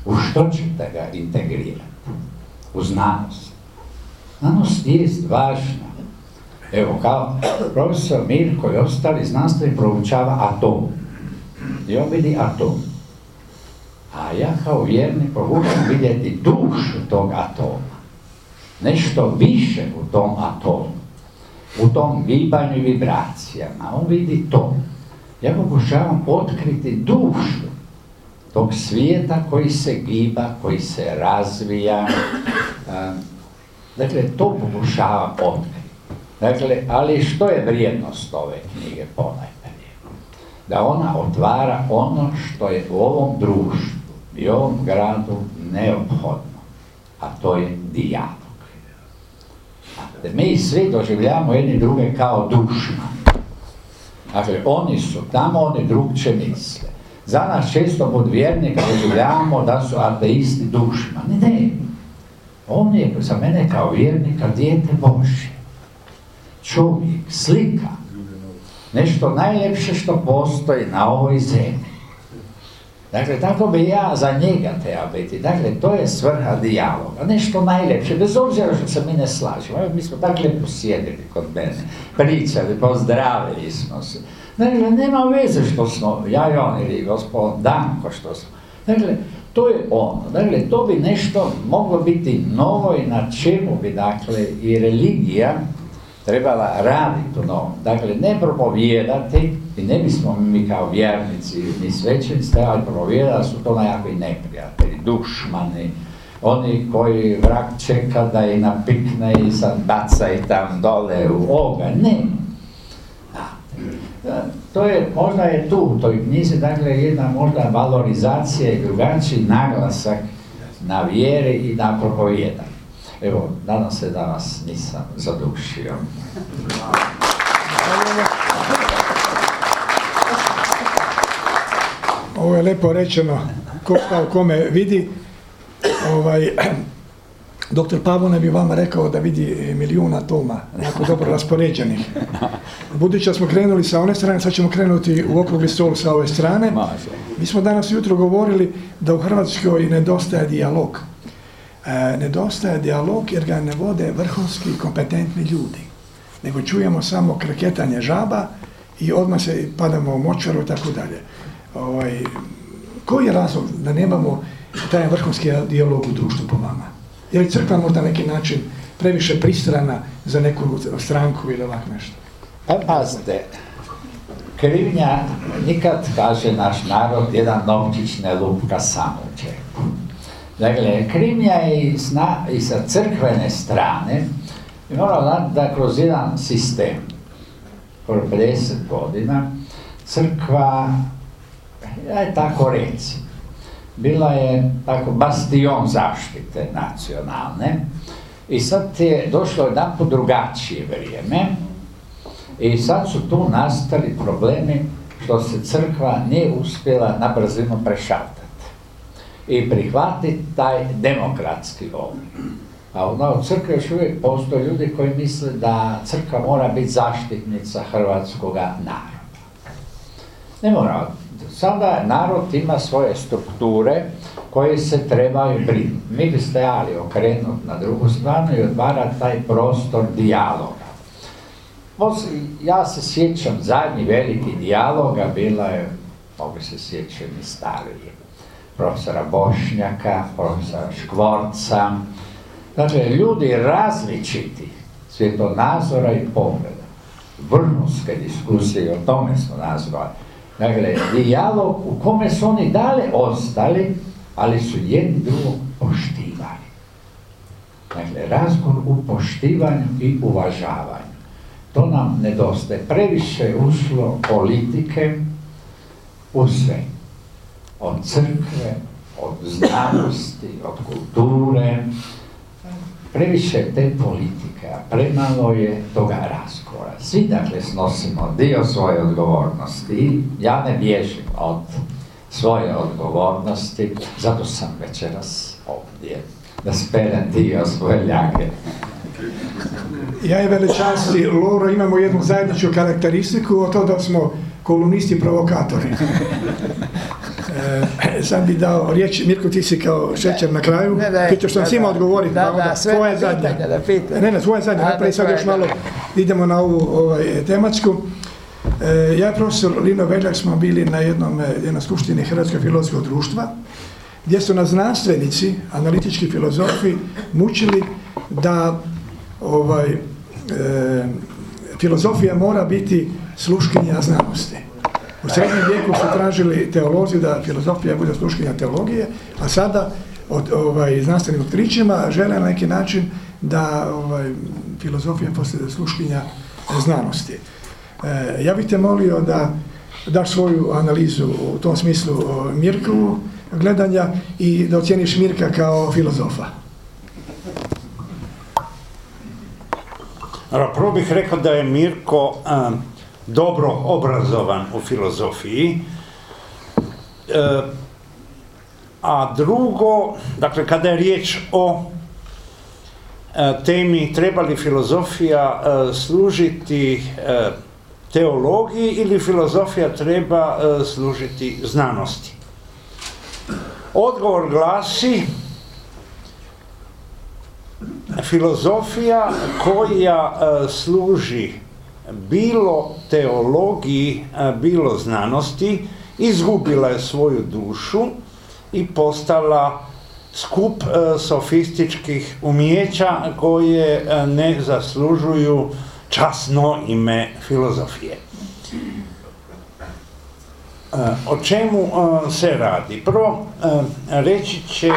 U što ćete ga integrirati? U znanost. Znanost je važna. Evo, kao profesor Mirko i ostali znanstveni proučava atom. I on vidi atom. A ja kao vjernik pokušam vidjeti dušu tog atoma. Nešto više u tom atomu. U tom gibanju i vibracijama. On vidi to. Ja pokušavam otkriti dušu tog svijeta koji se giba, koji se razvija. Dakle, to pokušavam otkriti. Dakle, ali što je vrijednost ove knjige ponajprije? Da ona otvara ono što je u ovom društvu i ovom gradu neophodno, a to je dijalog. Mi svi doživljamo jedni druge kao dušmani. Dakle, oni su tamo, oni drugče misle. Za nas često pod vjernika doživljavamo da su ateisti dušima. Ne, ne. On je za mene kao vjernika dijete Božje. Čovjek, slika. Nešto najljepše što postoji na ovoj zemlji. Dakle, tako bi ja za njega treba biti. Dakle, to je svrha dijaloga. Nešto najljepše, bez obzira što se mi ne slažemo. Mi smo tako lijepo sjedili kod mene, pričali, pozdravili smo se. Dakle, nema veze što smo, ja i on ili gospod Danko što smo. Dakle, to je ono. Dakle, to bi nešto moglo biti novo i na čemu bi, dakle, i religija trebala raditi u novom. Dakle, ne propovijedati, i ne bismo mi kao vjernici ni svećenici trebali propovijedati da su to nekakvi neprijatelji, dušmani, oni koji vrak čeka da i napikne i sad baca i tam dole u oganj. Ne. To je, možda je tu u toj knjizi, dakle, jedna možda valorizacija i drugačiji naglasak na vjeri i na propovijedanje. Evo, nadam se da vas nisam zadušio. Ovo je lepo rečeno, ko u kome vidi. Ovaj, Doktor Pavone bi vama rekao da vidi milijuna toma, jako dobro raspoređenih. Budući da smo krenuli sa one strane, sad ćemo krenuti u okrugli stol sa ove strane. Mi smo danas jutro govorili da u Hrvatskoj nedostaje dijalog. E, nedostaje dijalog jer ga ne vode vrhunski kompetentni ljudi. Nego čujemo samo kreketanje žaba i odmah se padamo u močvaru i tako dalje. Ovaj, koji je razlog da nemamo taj vrhunski dijalog u društvu po vama? Je li crkva možda neki način previše pristrana za neku stranku ili ovak nešto? Pa pazite, krivnja nikad, kaže naš narod, jedan novčić ne lupka čepu. Dakle, krivnja je i, i sa crkvene strane i moramo znati da kroz jedan sistem, kroz 50 godina, crkva, je tako reći, bila je tako bastion zaštite nacionalne i sad je došlo jedan po drugačije vrijeme i sad su tu nastali problemi što se crkva nije uspjela na brzinu prešaltati i prihvatiti taj demokratski oblik. A u crkvi još uvijek postoje ljudi koji misle da crkva mora biti zaštitnica hrvatskog naroda. Ne mora Sada narod ima svoje strukture koje se trebaju brinuti. Mi bi stajali okrenuti na drugu stranu i otvarati taj prostor dijaloga. Ja se sjećam, zadnji veliki dijaloga bila je, mogu se sjećati i stariji, profesora Bošnjaka, profesora Škvorca, dakle ljudi različiti svjetonazora i pogleda. Vrhunske diskusije, o tome smo nazvali Dakle, dijalog u kome su oni dale ostali, ali su jedni drugog poštivali. Dakle, razgovor u poštivanju i uvažavanju. To nam nedostaje. Previše ušlo politike u sve. Od crkve, od znanosti, od kulture. Previše te politike, a premalo je toga razgovora. Svi dakle snosimo dio svoje odgovornosti. Ja ne bježim od svoje odgovornosti, zato sam večeras ovdje, da sperem dio svoje ljage. Ja je veličanstvi Loro imamo jednu zajedničku karakteristiku, o to da smo kolumnisti provokatori. E, sad bi dao riječ, Mirko ti si kao šećer na kraju, pitao što sam svima odgovoriti, da, pa onda tvoja zadnja. Ne, ne, tvoja zadnja, napravi sad još malo, idemo na ovu ovaj, tematsku. E, ja i profesor Lino Veljak smo bili na jednom, e, jednoj skupštini Hrvatskog filozofskog društva, gdje su nas znanstvenici, analitički filozofi, mučili da ovaj, e, filozofija mora biti sluškinja znanosti. U srednjem vijeku su tražili teolozi da filozofija bude sluškinja teologije, a sada od ovaj, znanstvenim otkrićima žele na neki način da ovaj, filozofija postane sluškinja znanosti. E, ja bih te molio da daš svoju analizu u tom smislu Mirkovu gledanja i da ocijeniš Mirka kao filozofa. Prvo bih rekao da je Mirko dobro obrazovan u filozofiji E, a drugo, dakle, kada je riječ o e, temi treba li filozofija e, služiti teologiji ili filozofija treba služiti znanosti. Odgovor glasi filozofija koja služi bilo teologiji, bilo znanosti, izgubila je svoju dušu i postala skup e, sofističkih umjeća koje e, ne zaslužuju časno ime filozofije. E, o čemu se radi? Prvo, reći će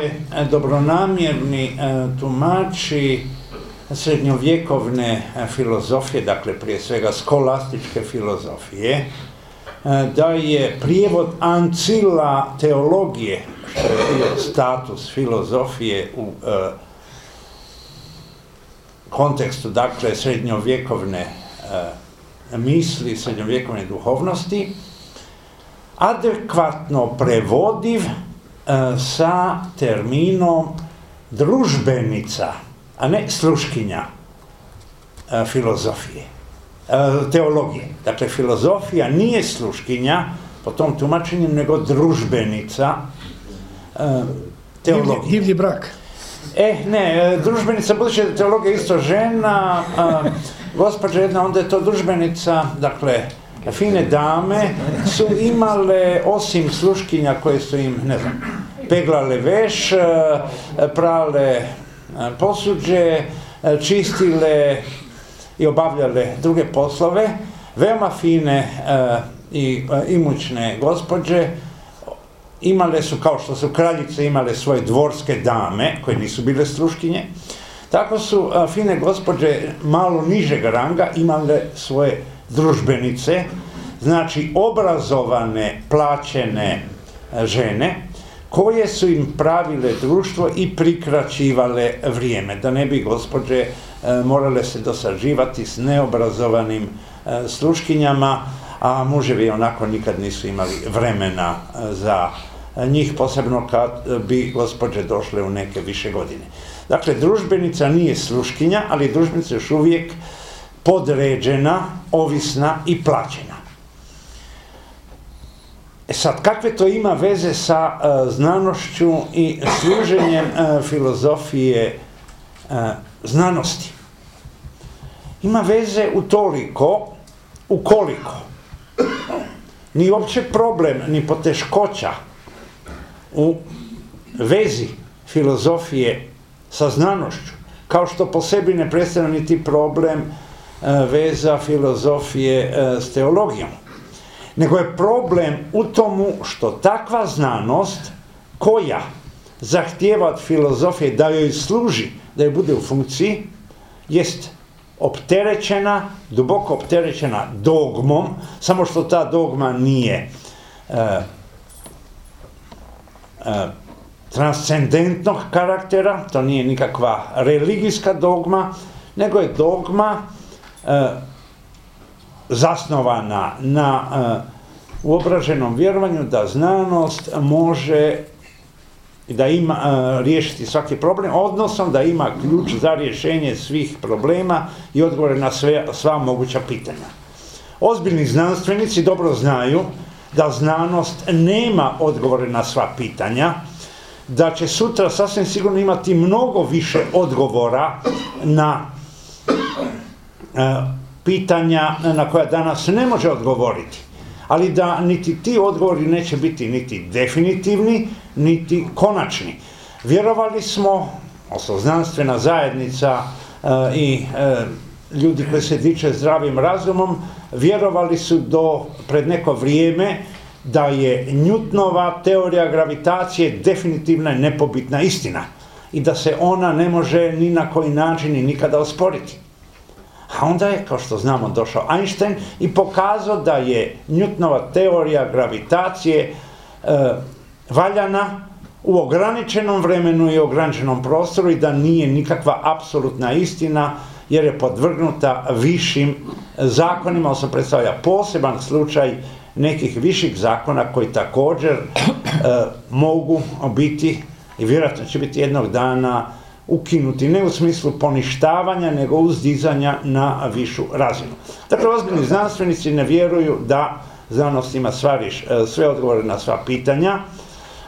dobronamjerni tumači srednjovjekovne filozofije, dakle prije svega skolastičke filozofije, da je prijevod ancila teologije, što je bio status filozofije u e, kontekstu, dakle, srednjovjekovne e, misli, srednjovjekovne duhovnosti, adekvatno prevodiv e, sa terminom družbenica, a ne sluškinja filozofije. E, teologije. Dakle, filozofija nije sluškinja po tom tumačenju, nego družbenica e, teologije. Divlji brak. E, ne, e, družbenica, budući da teologija isto žena, gospođa jedna, onda je to družbenica, dakle, fine dame su imale, osim sluškinja koje su im, ne znam, peglale veš, prale posuđe, čistile i obavljale druge poslove, veoma fine e, i e, imućne gospođe, imale su, kao što su kraljice imale svoje dvorske dame, koje nisu bile struškinje, tako su e, fine gospođe malo nižeg ranga imale svoje družbenice, znači obrazovane, plaćene žene, koje su im pravile društvo i prikraćivale vrijeme, da ne bi gospođe E, morale se dosađivati s neobrazovanim e, sluškinjama, a muževi onako nikad nisu imali vremena e, za njih, posebno kad bi gospođe došle u neke više godine. Dakle, družbenica nije sluškinja, ali družbenica još uvijek podređena, ovisna i plaćena. E sad, kakve to ima veze sa znanošću i služenjem filozofije znanosti. Ima veze u toliko, ukoliko ni uopće problem, ni poteškoća u vezi filozofije sa znanošću, kao što po sebi ne predstavlja niti problem e, veza filozofije e, s teologijom. Nego je problem u tomu što takva znanost koja zahtijeva od filozofije da joj služi da je bude u funkciji, jest opterećena, duboko opterećena dogmom, samo što ta dogma nije e, e, transcendentnog karaktera, to nije nikakva religijska dogma, nego je dogma e, zasnovana na uobraženom vjerovanju da znanost može da ima riješiti svaki problem, odnosno da ima ključ za rješenje svih problema i odgovore na sva moguća pitanja. Ozbiljni znanstvenici dobro znaju da znanost nema odgovore na sva pitanja, da će sutra sasvim sigurno imati mnogo više odgovora na pitanja na koja danas ne može odgovoriti ali da niti ti odgovori neće biti niti definitivni, niti konačni. Vjerovali smo, odnosno znanstvena zajednica e, i e, ljudi koji se diče zdravim razumom, vjerovali su do pred neko vrijeme da je Njutnova teorija gravitacije definitivna i nepobitna istina i da se ona ne može ni na koji način i nikada osporiti. A onda je, kao što znamo, došao Einstein i pokazao da je Newtonova teorija gravitacije e, valjana u ograničenom vremenu i ograničenom prostoru i da nije nikakva apsolutna istina jer je podvrgnuta višim zakonima, on se predstavlja poseban slučaj nekih viših zakona koji također e, mogu biti i vjerojatno će biti jednog dana ukinuti, ne u smislu poništavanja, nego uzdizanja na višu razinu. Dakle, ozbiljni znanstvenici ne vjeruju da znanost ima e, sve odgovore na sva pitanja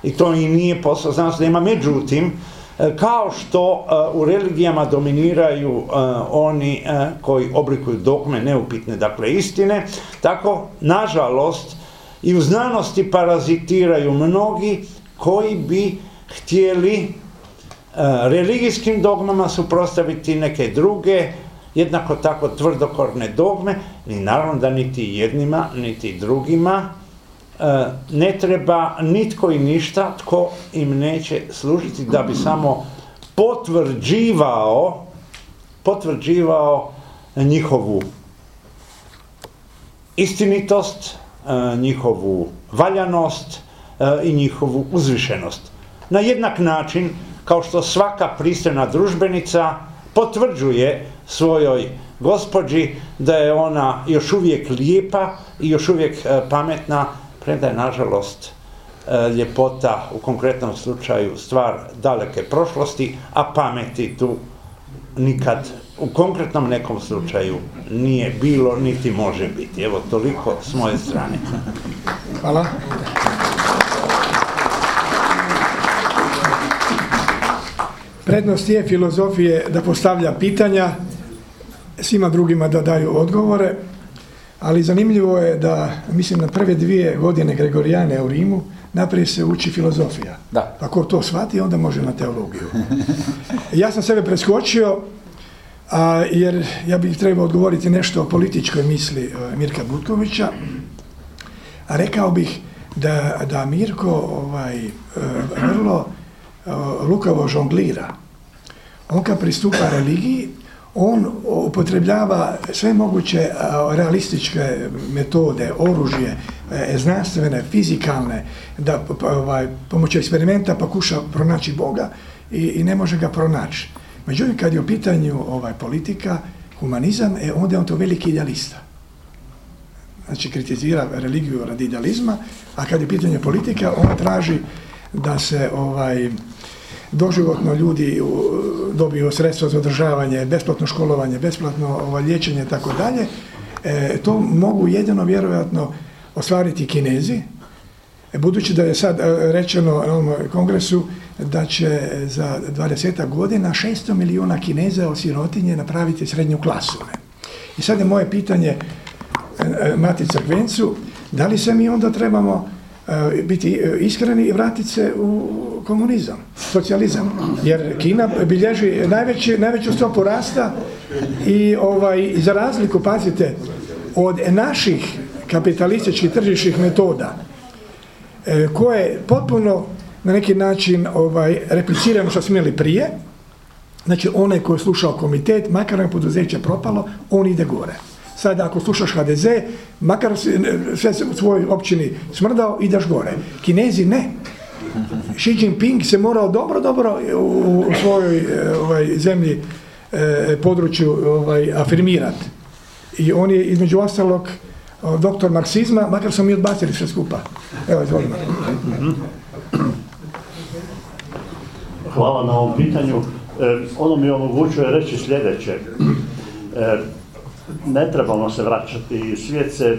i to i nije posao nema. Međutim, e, kao što e, u religijama dominiraju oni koji oblikuju dogme neupitne, dakle istine, tako, nažalost, i u znanosti parazitiraju mnogi koji bi htjeli religijskim dogmama suprotstaviti neke druge, jednako tako tvrdokorne dogme, i naravno da niti jednima, niti drugima e, ne treba nitko i ništa tko im neće služiti da bi samo potvrđivao potvrđivao njihovu istinitost, e, njihovu valjanost e, i njihovu uzvišenost. Na jednak način kao što svaka pristojna družbenica potvrđuje svojoj gospođi da je ona još uvijek lijepa i još uvijek e, pametna, premda je nažalost e, ljepota u konkretnom slučaju stvar daleke prošlosti, a pameti tu nikad u konkretnom nekom slučaju nije bilo niti može biti. Evo toliko s moje strane. Hvala. Prednost je filozofije da postavlja pitanja, svima drugima da daju odgovore, ali zanimljivo je da, mislim, na prve dvije godine Gregorijane u Rimu naprijed se uči filozofija. Da. Ako to shvati, onda može na teologiju. Ja sam sebe preskočio, a, jer ja bih trebao odgovoriti nešto o političkoj misli e, Mirka Butkovića, a rekao bih da, da Mirko ovaj, e, vrlo lukavo žonglira. On kad pristupa religiji, on upotrebljava sve moguće realističke metode, oružje, e, znanstvene, fizikalne, da ovaj, pomoću eksperimenta pokuša pronaći Boga i, i ne može ga pronaći. Međutim, kad je u pitanju ovaj, politika, humanizam, e, onda je on to veliki idealista. Znači, kritizira religiju radi idealizma, a kad je pitanje politika, on traži da se ovaj, doživotno ljudi dobiju sredstva za održavanje, besplatno školovanje, besplatno ovaj, liječenje i tako dalje, e, to mogu jedino vjerojatno ostvariti kinezi, e, budući da je sad e, rečeno na ovom kongresu da će za 20 godina 600 milijuna kineza od sirotinje napraviti srednju klasu. I sad je moje pitanje Mati Crkvencu, da li se mi onda trebamo E, biti e, iskreni i vratiti se u komunizam, socijalizam. Jer Kina bilježi najveći, najveću stopu rasta i ovaj, za razliku, pazite, od naših kapitalističkih tržišnih metoda e, koje potpuno na neki način ovaj, repliciramo što smo imali prije, znači onaj koji je slušao komitet, makar je poduzeće propalo, on ide gore. Sad ako slušaš HDZ, makar sve u svojoj općini smrdao, ideš gore. Kinezi ne. Xi Jinping se morao dobro, dobro u, svojoj e, ovaj, zemlji e, području ovaj, afirmirati. I on je između ostalog doktor marksizma, makar smo mi odbacili sve skupa. Evo, izvolimo. Hvala na ovom pitanju. E, ono mi omogućuje reći sljedeće ne trebamo se vraćati, svijet se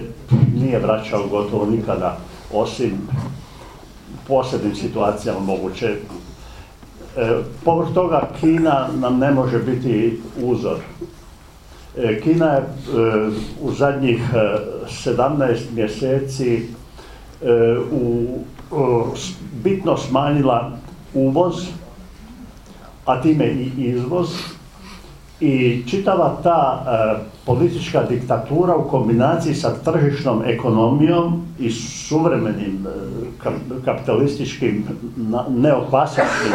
nije vraćao gotovo nikada, osim posebnim situacijama moguće. E, povrh toga Kina nam ne može biti uzor. E, Kina je e, u zadnjih 17 mjeseci u, bitno smanjila uvoz, a time i izvoz, i čitava ta e, politička diktatura u kombinaciji sa tržišnom ekonomijom i suvremenim e, kapitalističkim neoklasičnim,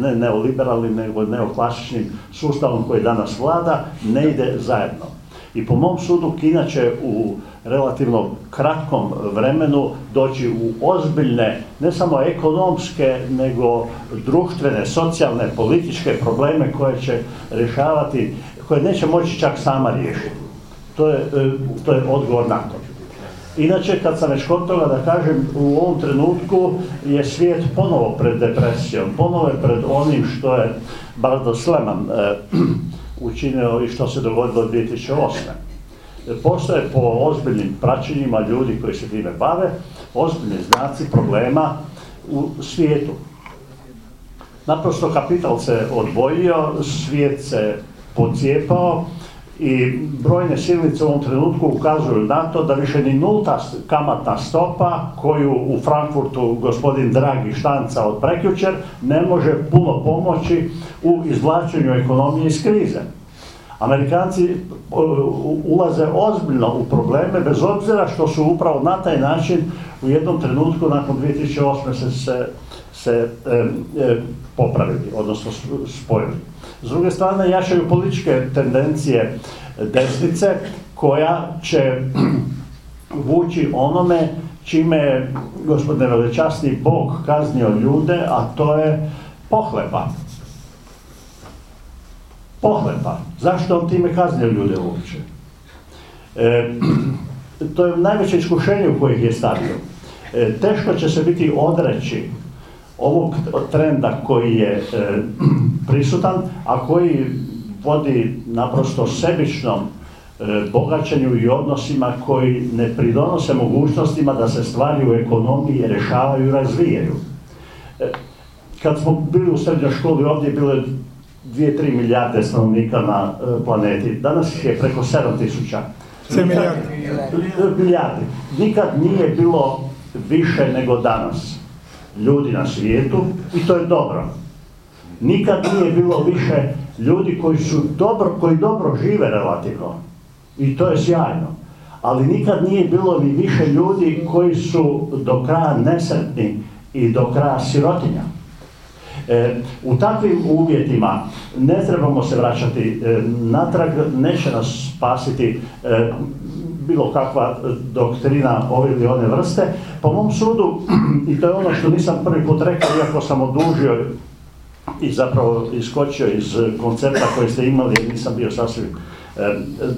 ne neoliberalnim, nego neoklasičnim sustavom koji danas vlada, ne ide zajedno. I po mom sudu Kina će u relativno kratkom vremenu doći u ozbiljne, ne samo ekonomske, nego društvene, socijalne, političke probleme koje će rješavati, koje neće moći čak sama riješiti. To je, e, to je odgovor na to. Inače, kad sam već kod toga da kažem, u ovom trenutku je svijet ponovo pred depresijom, ponovo je pred onim što je Bardo Sleman e, učinio i što se dogodilo 2008. Postoje po ozbiljnim praćenjima ljudi koji se time bave, ozbiljni znaci problema u svijetu. Naprosto kapital se odvojio, svijet se pocijepao i brojne silnice u ovom trenutku ukazuju na to da više ni nulta kamatna stopa koju u Frankfurtu gospodin Dragi štanca od prekjučer ne može puno pomoći u izvlačenju ekonomije iz krize. Amerikanci ulaze ozbiljno u probleme bez obzira što su upravo na taj način u jednom trenutku nakon 2008. se, se, se popravili, odnosno spojili. S druge strane, jašaju političke tendencije desnice koja će vući onome čime je gospodine velečasni Bog kaznio ljude, a to je pohlepa. Pohlepa. Zašto on time kaznio ljude uopće? E, to je najveće iskušenje u kojih je stavio. E, teško će se biti odreći ovog trenda koji je e, prisutan, a koji vodi naprosto sebičnom e, bogaćenju i odnosima koji ne pridonose mogućnostima da se stvari u ekonomiji rješavaju i razvijaju. E, kad smo bili u srednjoj školi, ovdje je bilo 2-3 milijarde stanovnika na planeti. Danas ih je preko 7 tisuća. 7 milijardi. Milijardi. Nikad nije bilo više nego danas ljudi na svijetu i to je dobro. Nikad nije bilo više ljudi koji su dobro, koji dobro žive relativno i to je sjajno. Ali nikad nije bilo ni više ljudi koji su do kraja nesretni i do kraja sirotinja. E, u takvim uvjetima ne trebamo se vraćati e, natrag, neće nas spasiti e, bilo kakva doktrina ove ili one vrste. Po mom sudu, i to je ono što nisam prvi put rekao, iako sam odužio i zapravo iskočio iz koncepta koji ste imali, jer nisam bio sasvim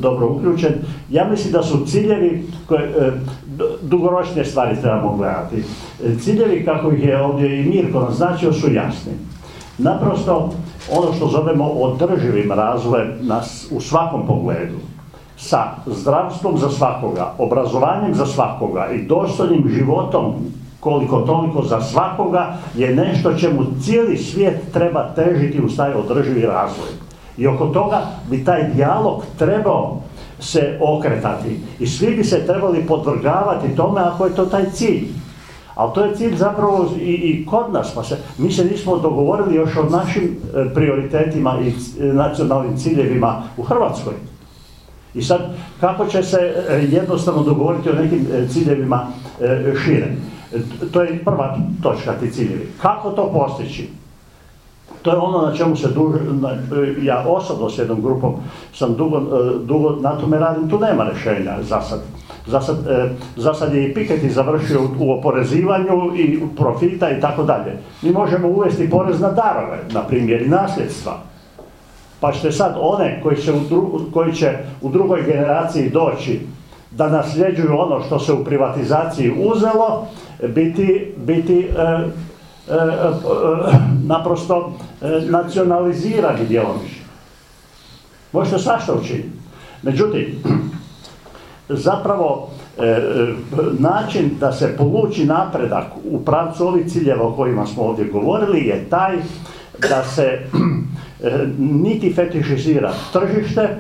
dobro uključen. Ja mislim da su ciljevi, koje, dugoročne stvari trebamo gledati. Ciljevi, kako ih je ovdje i Mirko naznačio, su jasni. Naprosto, ono što zovemo održivim razvojem nas u svakom pogledu, sa zdravstvom za svakoga, obrazovanjem za svakoga i dostojnim životom koliko toliko za svakoga je nešto čemu cijeli svijet treba težiti u taj održivi razvoj. I oko toga bi taj dijalog trebao se okretati i svi bi se trebali podvrgavati tome ako je to taj cilj. Ali to je cilj zapravo i, i kod nas, pa se, mi se nismo dogovorili još o našim e, prioritetima i e, nacionalnim ciljevima u Hrvatskoj. I sad, kako će se e, jednostavno dogovoriti o nekim ciljevima šire? To je prva točka ti ciljevi. Kako to postići? To je ono na čemu se duže, ja osobno s jednom grupom sam dugo, dugo na tome radim, tu nema rješenja za sad. Za sad, je i Piketty završio u oporezivanju i profita i tako dalje. Mi možemo uvesti porez na darove, na primjer i nasljedstva. Pa ćete sad one koji će, u koji će u drugoj generaciji doći da nasljeđuju ono što se u privatizaciji uzelo, biti, biti e, e, e, naprosto nacionalizirani djelomično. Možete svašta učiniti. Međutim, zapravo način da se poluči napredak u pravcu ovih ciljeva o kojima smo ovdje govorili je taj da se niti fetišizira tržište,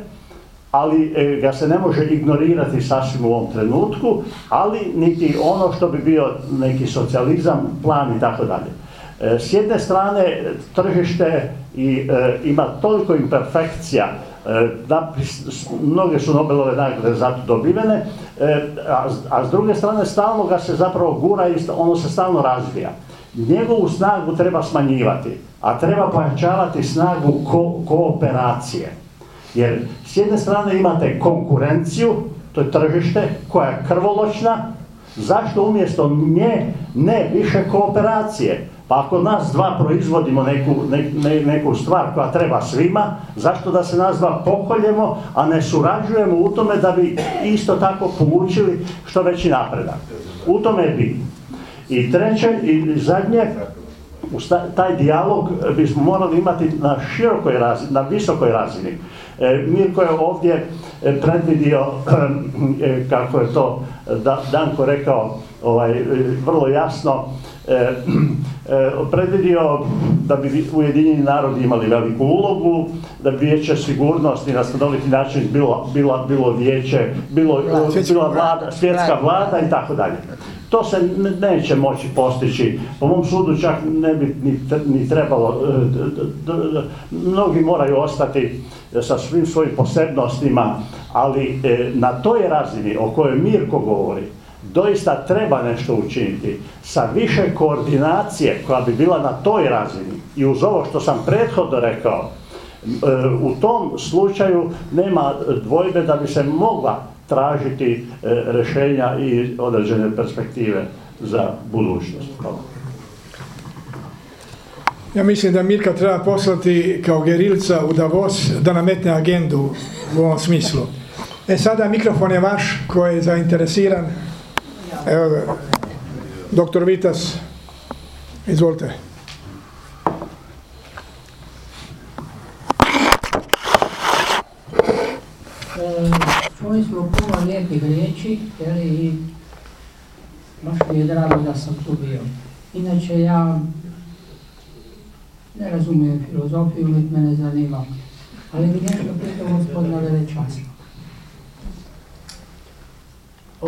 ali e, ga se ne može ignorirati sasvim u ovom trenutku, ali niti ono što bi bio neki socijalizam, plan i tako dalje. E, s jedne strane, tržište i, e, ima toliko imperfekcija, da, mnoge su Nobelove nagrade zato dobivene, a, a, s druge strane stalno ga se zapravo gura i ono se stalno razvija. Njegovu snagu treba smanjivati, a treba pojačavati snagu ko, kooperacije. Jer s jedne strane imate konkurenciju, to je tržište, koja je krvoločna, zašto umjesto nje ne više kooperacije? Pa ako nas dva proizvodimo neku, neku stvar koja treba svima, zašto da se nas dva pokoljemo, a ne surađujemo u tome da bi isto tako polučili što veći napredak. U tome bitno. I treće i zadnje, taj dijalog bismo morali imati na širokoj razini, na visokoj razini. E, Mirko je ovdje e, predvidio, e, kako je to Danko rekao, ovaj, vrlo jasno, predvidio da bi Ujedinjeni narodi imali veliku ulogu, da bi vijeće sigurnosti na stanoviti način bilo, bilo, bilo vijeće, bilo, bila vlada, svjetska vlada i tako dalje. To se neće moći postići. Po mom sudu čak ne bi ni, trebalo. E, mnogi moraju ostati sa svim svojim posebnostima, ali e, na toj razini o kojoj Mirko govori, doista treba nešto učiniti sa više koordinacije koja bi bila na toj razini i uz ovo što sam prethodno rekao, e, u tom slučaju nema dvojbe da bi se mogla tražiti e, rješenja i određene perspektive za budućnost. Ja mislim da Mirka treba poslati kao gerilca u Davos da nametne agendu u ovom smislu. E sada mikrofon je vaš koji je zainteresiran. Evo, doktor Vitas, izvolite. Čuli smo puno lijepih riječi i baš mi je drago da sam tu bio. Inače ja ne razumijem filozofiju, niti mene zanima. Ali bi nešto pitao gospodina Velečasno.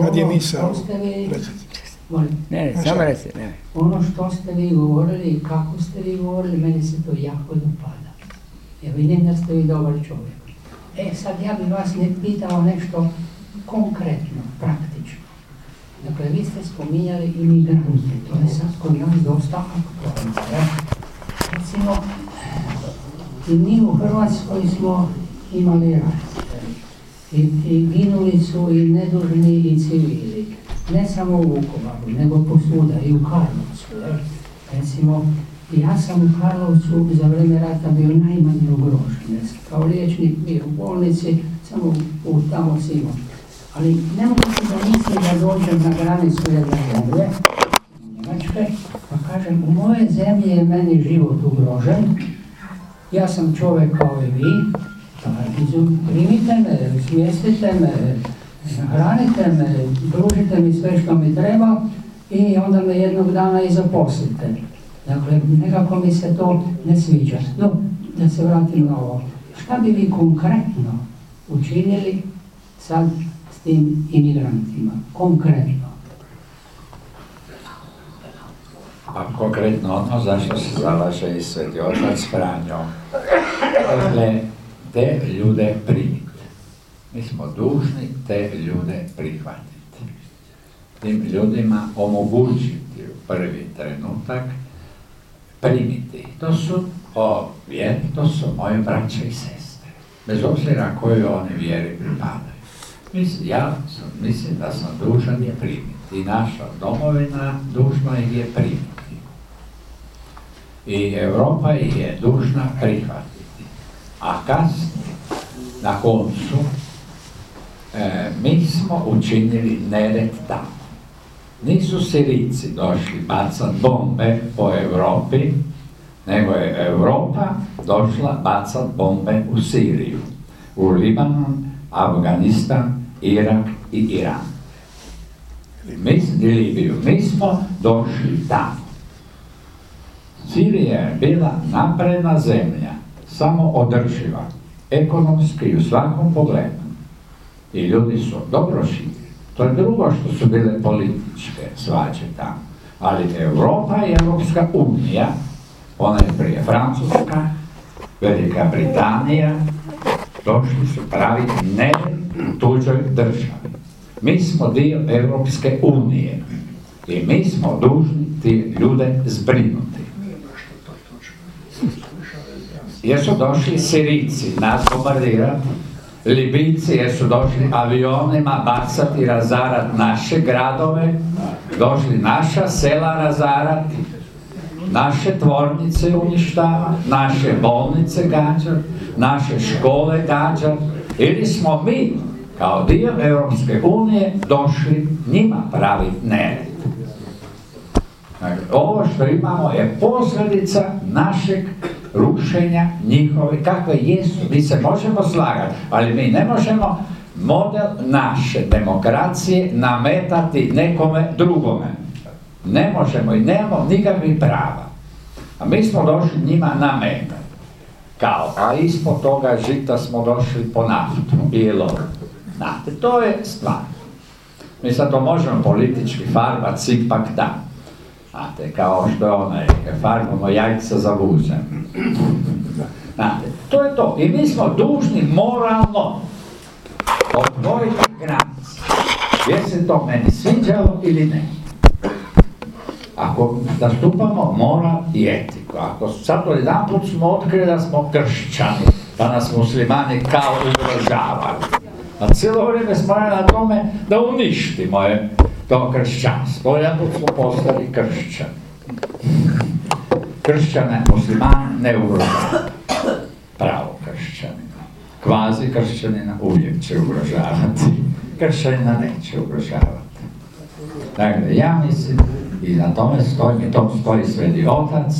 Kad je misao? Ne, samo reci, ne. Ono što ste vi govorili i kako ste vi govorili, meni se to jako dopada. Ja vidim da ste vi dobar čovjek. E sad ja bih vas ne pitao nešto konkretno, praktično. Dakle, vi ste spominjali imigrante, to je sad kod nas dosta aktualno. Recimo, i mi u Hrvatskoj smo imali rat. I, ginuli su i nedužni i civili. Ne samo u Vukovaru, nego posuda i u Karlovcu. Recimo, ja sam u Karlovcu za vrijeme rata bio najmanje ugrožen. Kao liječnik bio u bolnici, samo u tamo simo. Ali ne mogu se da mislim da dođem na granicu jedne zemlje, Pa kažem, u moje zemlji je meni život ugrožen, ja sam čovjek kao i vi, primite me, smjestite me, hranite me, pružite mi sve što mi treba i onda me jednog dana i zaposlite. Dakle, nekako mi se to ne sviđa. No, da se vratim na ovo. Šta bi vi konkretno učinili sad s tim imigrantima? Konkretno. Pa konkretno ono zašto se zalaže i Sveti Otac Franjo. Dakle, te ljude primiti. Mi smo dužni te ljude prihvatiti. Tim ljudima omogućiti u prvi trenutak primiti. To su ovdje, to su moje braće i sestre. Bez obzira kojoj oni vjeri pripadaju. Mislim, ja sam, mislim da sam dužan je primiti. I naša domovina dužna je primiti. I Europa je dužna prihvatiti. A kasnije, na koncu, e, mi smo učinili nered tamo. Nisu Sirici došli bacat bombe po Europi, nego je Europa došla bacat bombe u Siriju, u Libanon, Afganistan, Irak i Iran. Mi, Libiju. Mi smo došli tamo. Sirija je bila napredna zemlja, samo održiva, ekonomski i u svakom pogledu. I ljudi su dobro živjeli. To je drugo što su bile političke svađe tamo. Ali Europa i Europska unija, ona je prije Francuska, Velika Britanija, došli su pravi ne tuđoj državi. Mi smo dio Europske unije i mi smo dužni ti ljude zbrinuti. Jer su došli Sirici nas bombardirati? Libijci jer su došli avionima bacati razarat naše gradove, došli naša sela razarati. naše tvornice uništava, naše bolnice gađa, naše škole gađa, ili smo mi kao dio Europske unije došli njima praviti nered. Dakle, ovo što imamo je posljedica našeg rušenja njihove, kakve jesu. Mi se možemo slagati, ali mi ne možemo model naše demokracije nametati nekome drugome. Ne možemo i nemamo nikakvih prava. A mi smo došli njima nametati. Kao, a ispod toga žita smo došli po naftu i Znate, to je stvar. Mi sad to možemo politički farbati, ipak da. Znate, kao što je onaj, farbamo jajca za bužem. Znate, to je to. I mi smo dužni moralno otvoriti granice. Je se to meni sviđalo ili ne. Ako nastupamo moral i etiku, ako sad jedan put smo otkrili da smo kršćani, da nas muslimani kao ugrožavaju, a cijelo vrijeme smo na tome da uništimo je to kršćanstvo. Jedan put smo postali kršćani. Kršćane, muslimane ne ugrožavaju. Pravo kršćanina. Kvazi kršćanina uvijek će ugrožavati. Kršćanina neće ugrožavati. Dakle, ja mislim, i na tome stoji, to stoji svedi otac,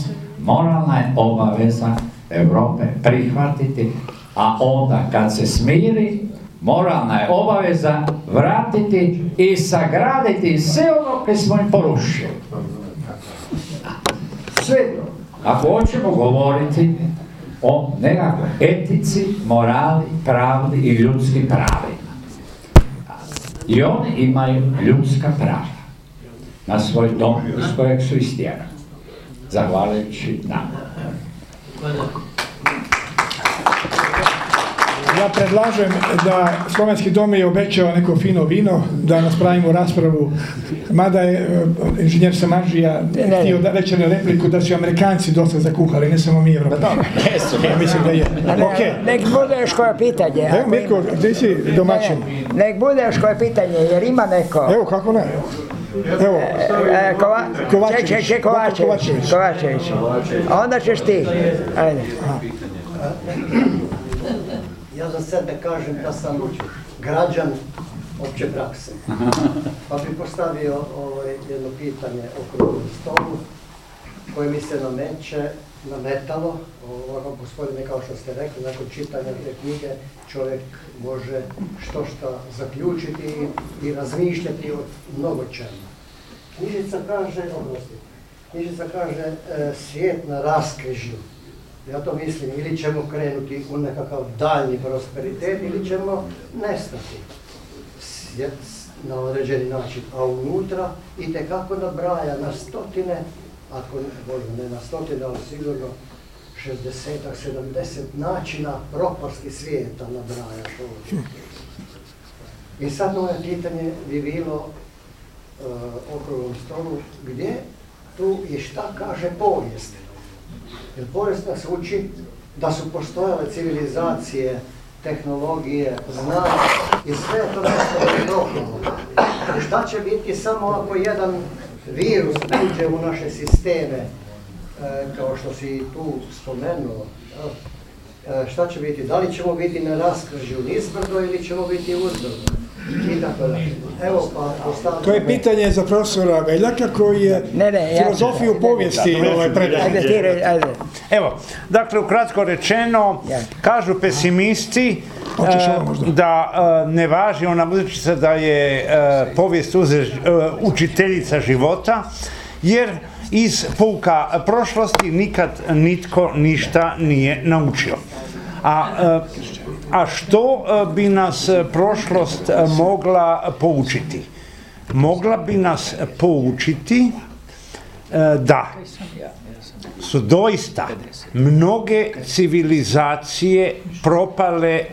moralna je obaveza Europe prihvatiti, a onda kad se smiri, moralna je obaveza vratiti i sagraditi sve ono koje smo im porušili. Sve to. Ako hoćemo govoriti o nekakvoj etici, morali, pravdi i ljudskim pravima. I oni imaju ljudska prava na svoj dom iz kojeg su istjerani. Zahvaljujući nama. Ja predlažem da Slovenski dom je obećao neko fino vino, da nas pravimo raspravu, mada je e, inženjer Samaržija htio da reći na repliku da su Amerikanci dosta zakuhali, ne samo mi Evropani. Ja mislim da je. Okay. Nek bude još koje pitanje. Evo Mirko, gdje si domaćin? Nek bude još koje pitanje, jer ima neko. Evo, kako ne? Evo, E, Kova... Kovačević. Ček, ček, Kovačević. Kovačević. Kovačević. Onda ćeš ti. Ajde. Ja za sebe kažem da sam građan opće prakse. Pa bih postavio ovaj, jedno pitanje okruglom stolu koje mi se nameće, nametalo. Ovako, gospodine, kao što ste rekli, nakon čitanja te knjige čovjek može što šta zaključiti i razmišljati o mnogo čemu. Knjižica kaže, odnosno, knjižica kaže e, svijet na raskrižju. Ja to mislim, ili ćemo krenuti u nekakav daljnji prosperitet, ili ćemo nestati na određeni način. A unutra i tekako nabraja na stotine, ako možda ne na stotine, ali sigurno 60 70 načina propasti svijeta nabraja što I sad moje pitanje bi bilo uh, okruglom stolu, gdje tu i šta kaže povijest? Jer povijest nas uči da su postojale civilizacije, tehnologije, znanje i sve to nešto. Šta će biti samo ako jedan virus uđe u naše sisteme, e, kao što si tu spomenuo? E, šta će biti? Da li ćemo biti na raskržju nizbrdo ili ćemo biti uzbrdo? Evo pa. To je pitanje za profesora Veljaka koji je Ne, ne, ja ću- filozofiju povijesti ovaj, ajde. Evo, dakle, ukratko rečeno, kažu pesimisti e, možda? da e, ne važi ona uzrečica da je e, povijest učiteljica života, jer iz pouka prošlosti nikad nitko ništa nije naučio. A, a što e, bi nas e, prošlost e, mogla poučiti? Mogla bi nas poučiti da su doista mnoge civilizacije propale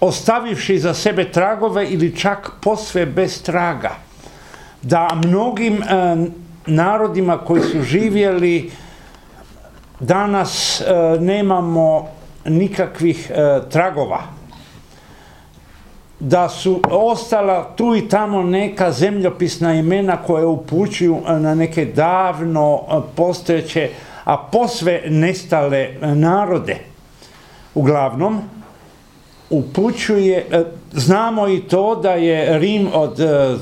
ostavivši za sebe tragove ili čak posve bez traga. Da mnogim narodima koji su živjeli danas nemamo nikakvih e, tragova. da su ostala tu i tamo neka zemljopisna imena koje upućuju na neke davno postojeće, a posve nestale narode. Uglavnom, upućuje, znamo i to da je Rim od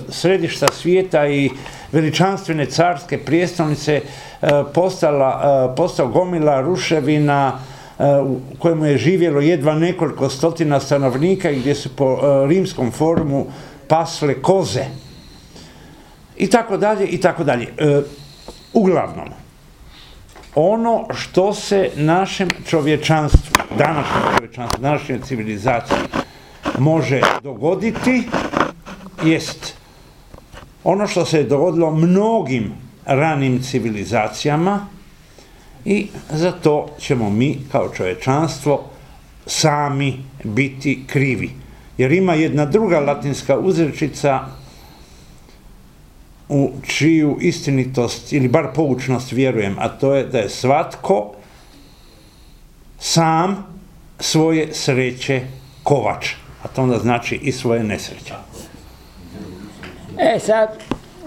središta svijeta i veličanstvene carske prijestolnice postala, postao gomila ruševina, u kojemu je živjelo jedva nekoliko stotina stanovnika i gdje su po rimskom forumu pasle koze. I tako dalje, i tako dalje. Uglavnom, ono što se našem čovječanstvu, današnjem čovječanstvu, današnjoj civilizaciji može dogoditi jest ono što se je dogodilo mnogim ranim civilizacijama, i za to ćemo mi kao čovječanstvo sami biti krivi. Jer ima jedna druga latinska uzrečica u čiju istinitost ili bar poučnost vjerujem, a to je da je svatko sam svoje sreće kovač, a to onda znači i svoje nesreće. E sad,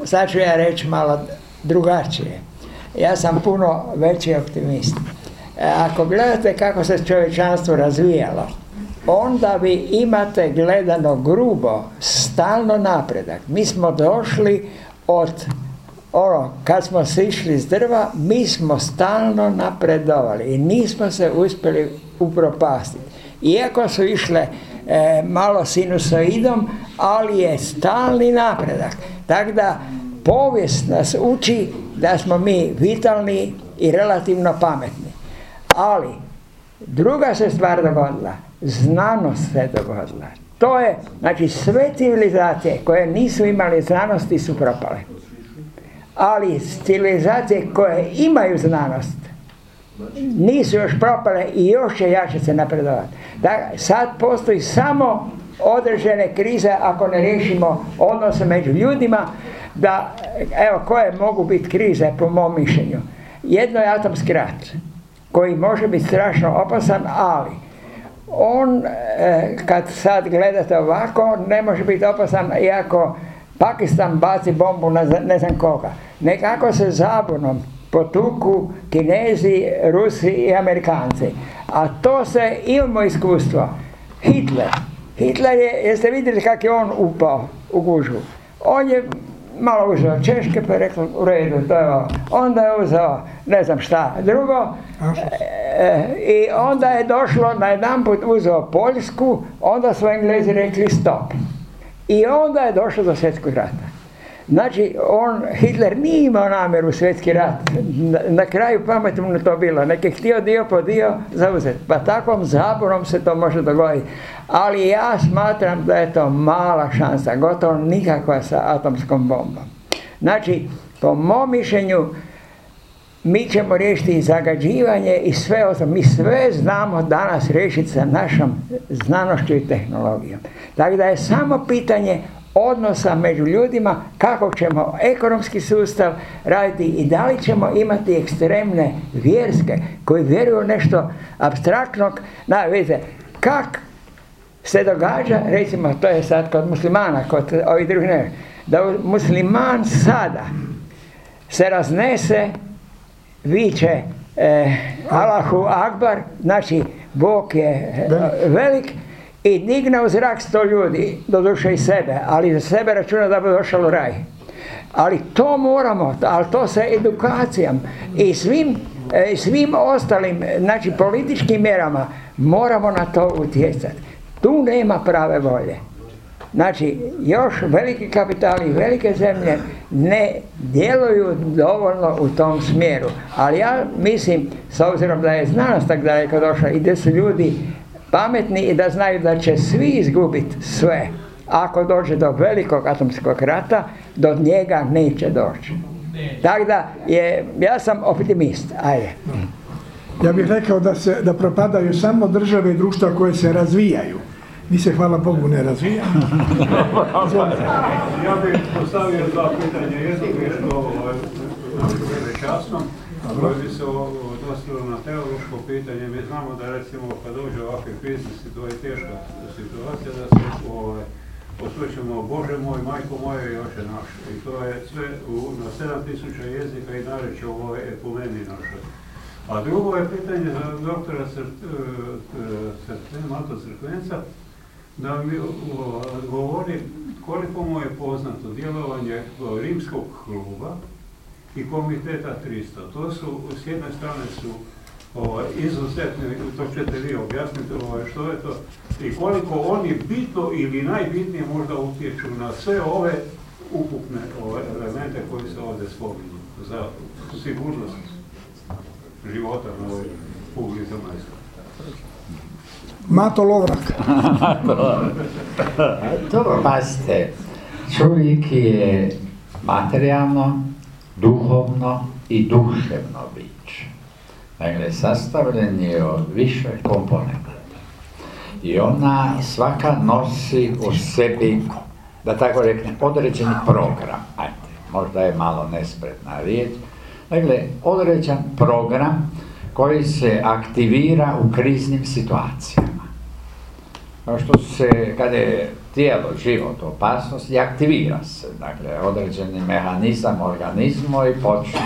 sad ću ja reći malo drugačije ja sam puno veći optimist. E, ako gledate kako se čovječanstvo razvijalo, onda vi imate gledano grubo, stalno napredak. Mi smo došli od ono, kad smo sišli s drva, mi smo stalno napredovali i nismo se uspjeli upropastiti. Iako su išle e, malo sinusoidom, ali je stalni napredak. Tako da povijest nas uči da smo mi vitalni i relativno pametni. Ali, druga se stvar dogodila, znanost se dogodila. To je, znači sve civilizacije koje nisu imali znanosti su propale. Ali civilizacije koje imaju znanost nisu još propale i još će jače se napredovati. Da, sad postoji samo određene krize ako ne riješimo odnose među ljudima, da, evo, koje mogu biti krize po mom mišljenju. Jedno je atomski rat, koji može biti strašno opasan, ali on, e, kad sad gledate ovako, ne može biti opasan iako Pakistan baci bombu na ne znam koga. Nekako se zabunom potuku Kinezi, Rusi i Amerikanci. A to se imamo iskustvo. Hitler. Hitler je, jeste vidjeli kako je on upao u gužu? On je malo uzeo Češke pa je rekao u redu, to je ovo. Onda je uzeo ne znam šta drugo e, i onda je došlo na jedan put uzeo Poljsku, onda su Englezi rekli stop. I onda je došlo do svjetskog rata. Znači, on, Hitler nije imao namjeru svjetski rat. Na, kraju pametno to bilo. Nek je htio dio po dio zauzeti. Pa takvom zaborom se to može dogoditi. Ali ja smatram da je to mala šansa, gotovo nikakva sa atomskom bombom. Znači, po mom mišljenju, mi ćemo riješiti zagađivanje i sve ovo. Mi sve znamo danas riješiti sa našom znanošću i tehnologijom. Tako da je samo pitanje odnosa među ljudima, kako ćemo ekonomski sustav raditi i da li ćemo imati ekstremne vjerske koji vjeruju nešto abstraktnog. Na, vidite, kak se događa, recimo, to je sad kod muslimana, kod ovih drugih ne, da musliman sada se raznese, viće eh, Allahu Akbar, znači Bog je eh, velik, i digne u zrak sto ljudi, do duše i sebe, ali za sebe računa da bi došao u raj. Ali to moramo, ali to sa edukacijom i svim, e, svim ostalim, znači političkim mjerama moramo na to utjecati. Tu nema prave volje. Znači, još veliki kapitali, velike zemlje ne djeluju dovoljno u tom smjeru. Ali ja mislim, s obzirom da je znanost tako daleko došla i da su ljudi pametni i da znaju da će svi izgubiti sve. Ako dođe do velikog atomskog rata, do njega neće doći. Tako da, je, ja sam optimist. Ajde. Ja bih rekao da, se, da propadaju samo države i društva koje se razvijaju. Mi se, hvala Bogu, ne razvijamo. ja bih postavio dva pitanja. Jedno je što ovaj, časno, koje bi odnosilo na teološko pitanje. Mi znamo da recimo kad dođe ovakve biznis, to je teška situacija da se ovaj, posvećujemo Bože moj, majko moje i oče naš. I to je sve u, na 7000 jezika i nareći u ovoj ekumeni našoj. A drugo je pitanje za doktora Mato Crkvenca, da mi govori koliko mu je poznato djelovanje rimskog kluba i komiteta 300. To su, s jedne strane su ovaj, izuzetni, to ćete vi objasniti ovaj, što je to, i koliko oni bitno ili najbitnije možda utječu na sve ove ukupne ove elemente koji se ovdje spominju za sigurnost života na ovoj kugli zemaljskoj. Mato Lovrak. Dobro, pazite, čovjek je materijalno, duhovno i duševno biće. Dakle, sastavljen je od više komponenta. I ona svaka nosi u sebi, da tako reknem, određeni program. Ajde, možda je malo nespretna riječ. Dakle, određen program koji se aktivira u kriznim situacijama. Kao što se, kada je tijelo, život, opasnost i aktivira se, dakle, određeni mehanizam organizmu i počnu,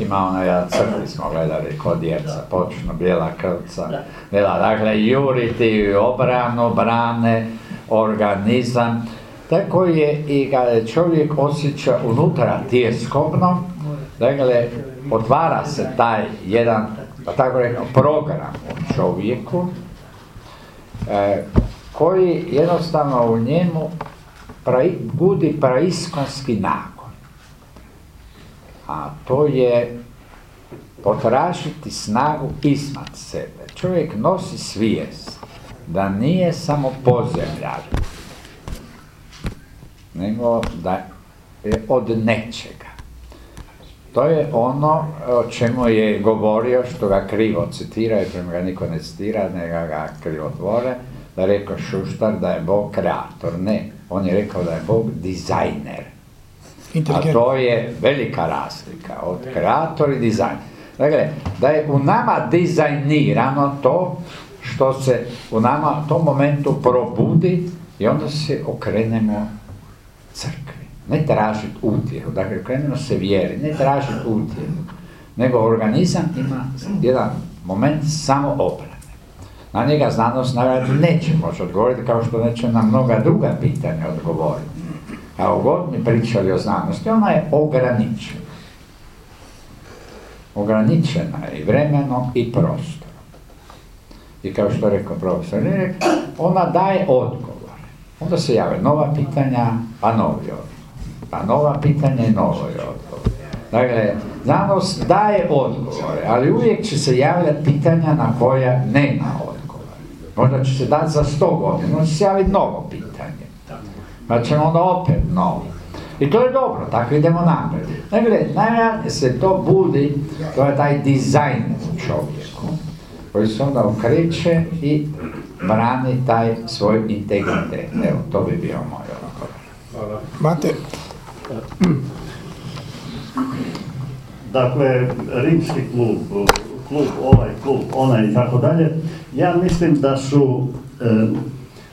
ima ono, ja crkvi smo gledali kod djeca, počnu bijela krvca, bijela, dakle, juriti obranu, brane, organizam, tako je i kada čovjek osjeća unutra tjeskobno, dakle, otvara se taj jedan, pa tako rekao, program u čovjeku, e, koji jednostavno u njemu budi praiskonski nagon. A to je potražiti snagu iznad sebe. Čovjek nosi svijest da nije samo pozemljar, nego da je od nečega. To je ono o čemu je govorio, što ga krivo citira, i prema ga niko ne citira, nego ga krivotvore, da je rekao Šuštar da je Bog kreator. Ne, on je rekao da je Bog dizajner. A to je velika razlika od kreator i dizajner. Dakle, da je u nama dizajnirano to što se u nama u tom momentu probudi i onda se okrenemo crkvi. Ne tražiti utjehu, dakle okrenemo se vjeri, ne tražiti utjehu, nego organizam ima jedan moment samo obrane. Na njega znanost naravno neće moći odgovoriti kao što neće na mnoga druga pitanja odgovoriti. Kao god mi pričali o znanosti, ona je ograničena. Ograničena je i vremeno i prostor. I kao što je rekao profesor Rirek, ona daje odgovor. Onda se jave nova pitanja, pa novi odgovor. Pa nova pitanja i novi odgovor. Dakle, znanost daje odgovore, ali uvijek će se javljati pitanja na koja nema odgovor. Možda će se dati za sto godina, možda će se javiti novo pitanje. Pa ćemo onda opet novo. I to je dobro, tako idemo naprijed. Dakle, najvjerojatnije se to budi, to je taj dizajn u čovjeku, koji se onda okreće i brani taj svoj integritet. Evo, to bi bio moj odgovor. Mate. Dakle, rimski klub, klub ovaj, klub onaj i tako dalje, ja mislim da su e,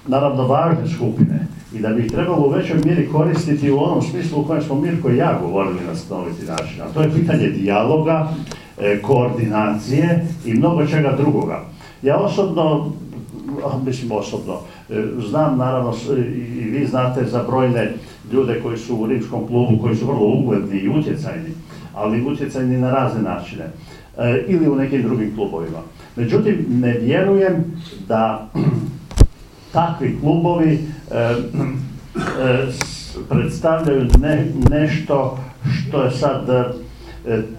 naravno važne skupine i da bi ih trebalo u većoj mjeri koristiti u onom smislu u kojem smo Mirko i ja govorili na stanoviti način. A to je pitanje dijaloga, e, koordinacije i mnogo čega drugoga. Ja osobno, mislim osobno, e, znam naravno i vi znate za brojne ljude koji su u rimskom klubu, koji su vrlo ugledni i utjecajni, ali utjecajni na razne načine ili u nekim drugim klubovima. Međutim, ne vjerujem da takvi klubovi e, e, predstavljaju nešto što je sad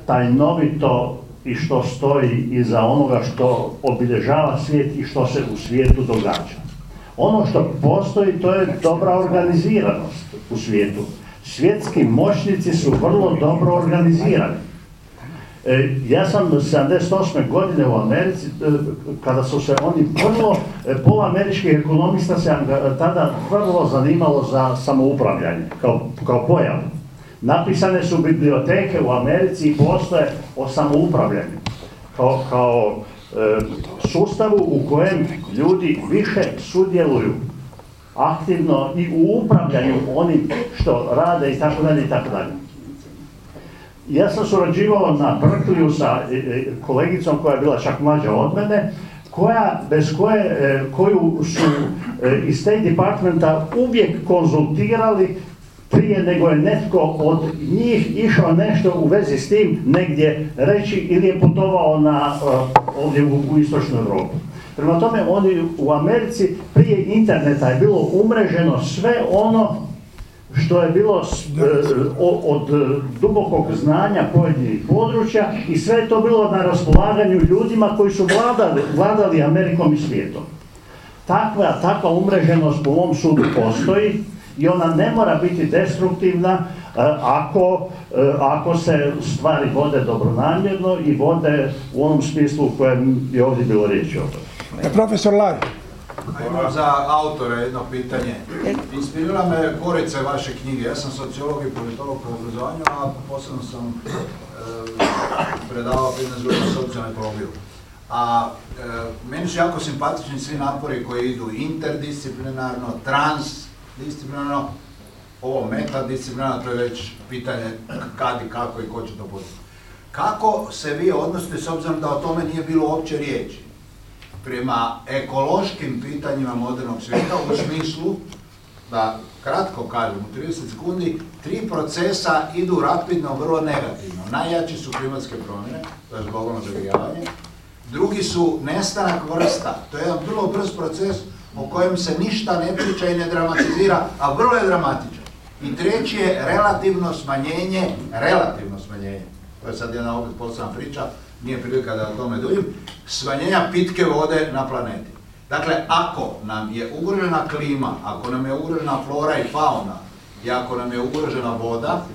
tajnovito i što stoji iza onoga što obilježava svijet i što se u svijetu događa. Ono što postoji to je dobra organiziranost u svijetu. Svjetski moćnici su vrlo dobro organizirani. E, ja sam 78. godine u Americi, e, kada su se oni vrlo, e, pola američkih ekonomista se tada vrlo zanimalo za samoupravljanje, kao, kao pojav. Napisane su biblioteke u Americi i postoje o samoupravljanju, kao, kao sustavu u kojem ljudi više sudjeluju aktivno i u upravljanju onim što rade i tako dalje i tako dalje. Ja sam surađivao na Berkeliju sa e, e, kolegicom koja je bila čak mlađa od mene, koja, bez koje, e, koju su iz State Departmenta uvijek konzultirali prije nego je netko od njih išao nešto u vezi s tim negdje reći ili je putovao na, ovdje u, u istočnu Europu. Prema tome, oni u Americi prije interneta je bilo umreženo sve ono što je bilo e, od dubokog znanja pojedinih područja i sve je to bilo na raspolaganju ljudima koji su vladali, vladali Amerikom i svijetom. Takva, takva umreženost u ovom sudu postoji i ona ne mora biti destruktivna e, ako, e, ako se stvari vode dobronamjerno i vode u onom smislu u kojem je ovdje bilo riječi o tome. Profesor Imam za autora jedno pitanje. Inspirira me korice vaše knjige. Ja sam sociolog i politolog po obrazovanju, a posebno sam e, predavao 15 godina socijalnu ekologiju. A e, meni su jako simpatični svi napori koji idu interdisciplinarno, transdisciplinarno, ovo metadisciplinarno, to je već pitanje kad i kako i ko će to postići. Kako se vi odnosite s obzirom da o tome nije bilo uopće riječi? Prema ekološkim pitanjima modernog svijeta u smislu da kratko kažem, u 30 sekundi, tri procesa idu rapidno, vrlo negativno. Najjači su klimatske promjene, to je globalno zagrijavanje. Drugi su nestanak vrsta, to je jedan vrlo brz proces o kojem se ništa ne priča i ne dramatizira, a vrlo je dramatičan. I treći je relativno smanjenje, relativno smanjenje, to je sad jedna opet posebna priča, nije prilika da o tome duljim, smanjenja pitke vode na planeti. Dakle, ako nam je ugrožena klima, ako nam je ugrožena flora i fauna i ako nam je ugrožena voda,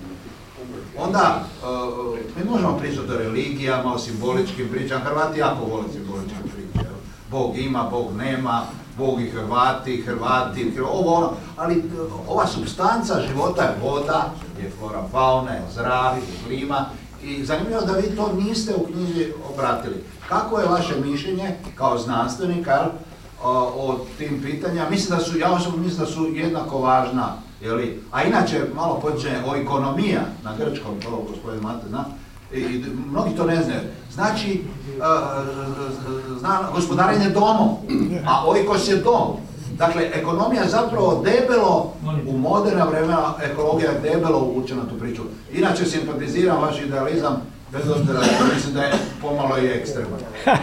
onda uh, mi možemo pričati o religijama, o simboličkim pričama. Hrvati jako vole simboličke priče. Bog ima, Bog nema, Bog i Hrvati, Hrvati, ovo ono. Ali uh, ova substanca života je voda, je flora fauna, je zrak, je klima i zanimljivo da vi to niste u knjizi obratili. Kako je vaše mišljenje kao znanstvenika o, tim pitanjima? Mislim da su, ja osobno mislim da su jednako važna. Jeli? A inače, malo pođe o ekonomija na grčkom, to gospodin Mate zna, i, mnogi to ne znaju. Znači, uh, zna, gospodarenje domom, a oikos je dom. Dakle, ekonomija zapravo debelo, u moderna vremena ekologija je debelo uvučena tu priču. Inače, simpatiziram vaš idealizam, bez obzira mislim da je pomalo i ekstreman.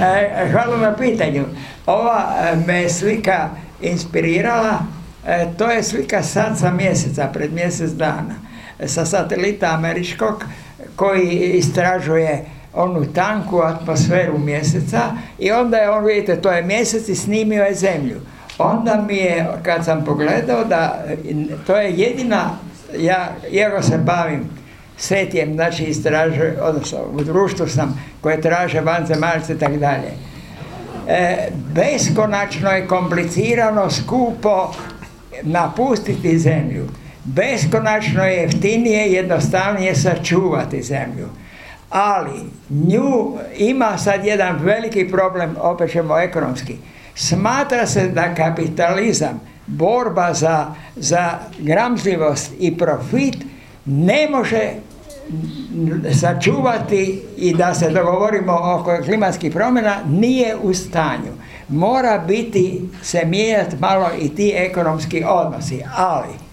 E, hvala na pitanju. Ova e, me slika inspirirala, e, to je slika sad sa mjeseca, pred mjesec dana, sa satelita američkog koji istražuje onu tanku atmosferu mjeseca i onda je on, vidite, to je mjesec i snimio je zemlju. Onda mi je, kad sam pogledao da to je jedina, ja, iako se bavim svetijem, znači istražuje, odnosno u društvu sam koje traže vanzemaljce i tako dalje. E, beskonačno je komplicirano, skupo napustiti zemlju. Beskonačno je jeftinije, jednostavnije sačuvati zemlju ali nju ima sad jedan veliki problem, opet ćemo ekonomski. Smatra se da kapitalizam, borba za, za gramzljivost i profit ne može sačuvati i da se dogovorimo oko klimatskih promjena nije u stanju. Mora biti se mijenjati malo i ti ekonomski odnosi, ali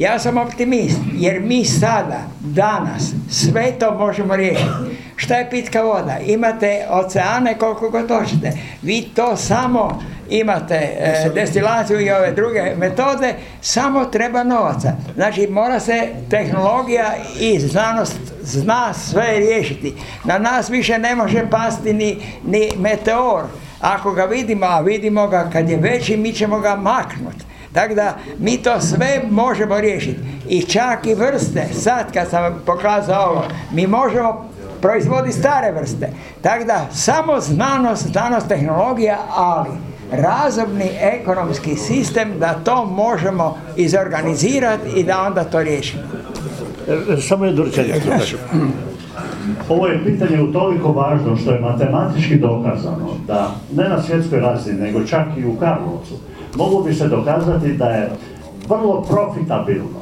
ja sam optimist, jer mi sada, danas, sve to možemo riješiti. Šta je pitka voda? Imate oceane koliko god hoćete. Vi to samo imate e, destilaciju i ove druge metode, samo treba novaca. Znači mora se tehnologija i znanost zna sve riješiti. Na nas više ne može pasti ni, ni meteor. Ako ga vidimo, a vidimo ga kad je veći, mi ćemo ga maknuti. Tako da mi to sve možemo riješiti. I čak i vrste, sad kad sam pokazao ovo, mi možemo proizvoditi stare vrste. Tako da samo znanost, znanost, tehnologija, ali razumni ekonomski sistem da to možemo izorganizirati i da onda to riješimo. E, samo rečenicu. Ovo je pitanje toliko važno što je matematički dokazano da ne na svjetskoj razini nego čak i u Karlovcu moglo bi se dokazati da je vrlo profitabilno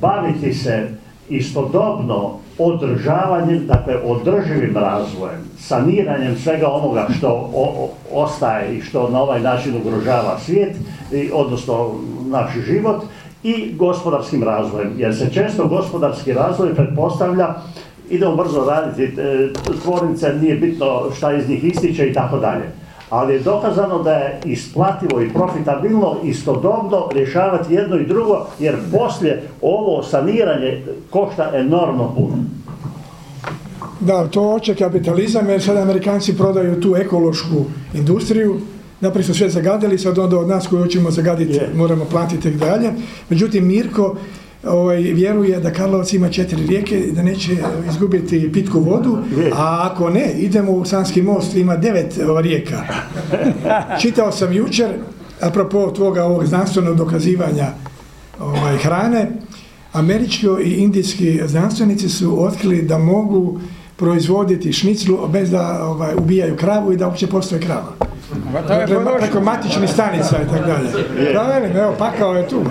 baviti se istodobno održavanjem, dakle održivim razvojem, saniranjem svega onoga što o- o- ostaje i što na ovaj način ugrožava svijet, i, odnosno naš život, i gospodarskim razvojem. Jer se često gospodarski razvoj pretpostavlja idemo brzo raditi, e, tvornice nije bitno šta iz njih ističe i tako dalje. Ali je dokazano da je isplativo i profitabilno istodobno rješavati jedno i drugo, jer poslije ovo saniranje košta enormno puno. Da, to hoće kapitalizam jer sad Amerikanci prodaju tu ekološku industriju, napravo su sve zagadili, sad onda od nas koji hoćemo zagaditi moramo platiti i dalje. Međutim, Mirko ovaj, vjeruje da Karlovac ima četiri rijeke i da neće izgubiti pitku vodu, a ako ne, idemo u Sanski most, ima devet rijeka. Čitao sam jučer, apropo tvoga ovog znanstvenog dokazivanja ovaj, hrane, američki i indijski znanstvenici su otkrili da mogu proizvoditi šniclu bez da ovaj, ubijaju kravu i da uopće postoje krava. To je podložno. preko matičnih stanica i tako dalje. Da, velim, evo, pakao je tu.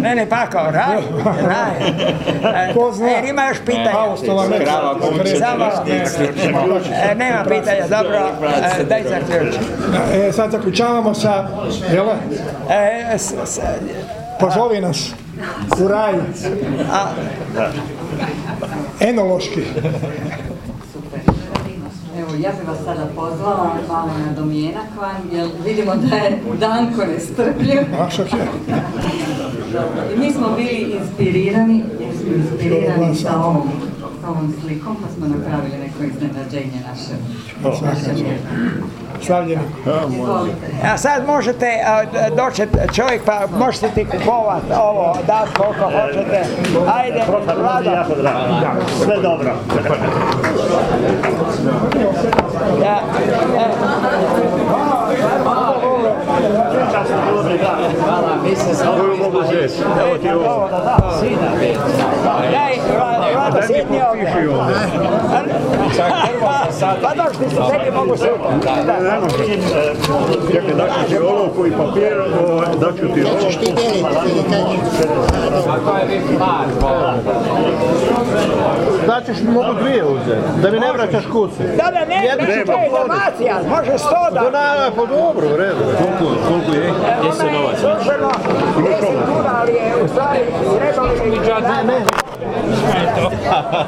Ne, ne, pakao, raj, raj. Ko zna? E, ima još pitanja. Samo, e, nema pitanja, dobro, daj zaključi. E, sad zaključavamo sa, jel? E, Pozovi nas u raj. Enološki. Evo, ja bih vas sada pozvala malo na domjenak van, jer vidimo da je Danko nestrpljiv. I mi smo bili inspirirani, jer smo inspirirani sa ovom, sa ovom slikom, pa smo napravili neko iznenađenje naše. Slavljeni. A sad možete doći čovjek pa možete ti kupovati ovo, dati koliko hoćete. Ajde, drago. Sve dobro. Ja, e, Hvala, mi se uzeti? Evo ti ovo. Daj, Vlado, Vlado, sjedni ovdje. Pa došli su, tebi mogu. Ne može. Čekaj, daću ti olovku i papir, daću ti olovku. Kako je vi par, Znači što mogu dvije uzeti, da mi ne vraćaš kuce. Da, da, ne, ne, to je donacija, može sto da. Da, pa dobro, u redu. Koliko, koliko je? Ona je službeno 10 kuna, ali je u stvari trebali bi... Ne, ne.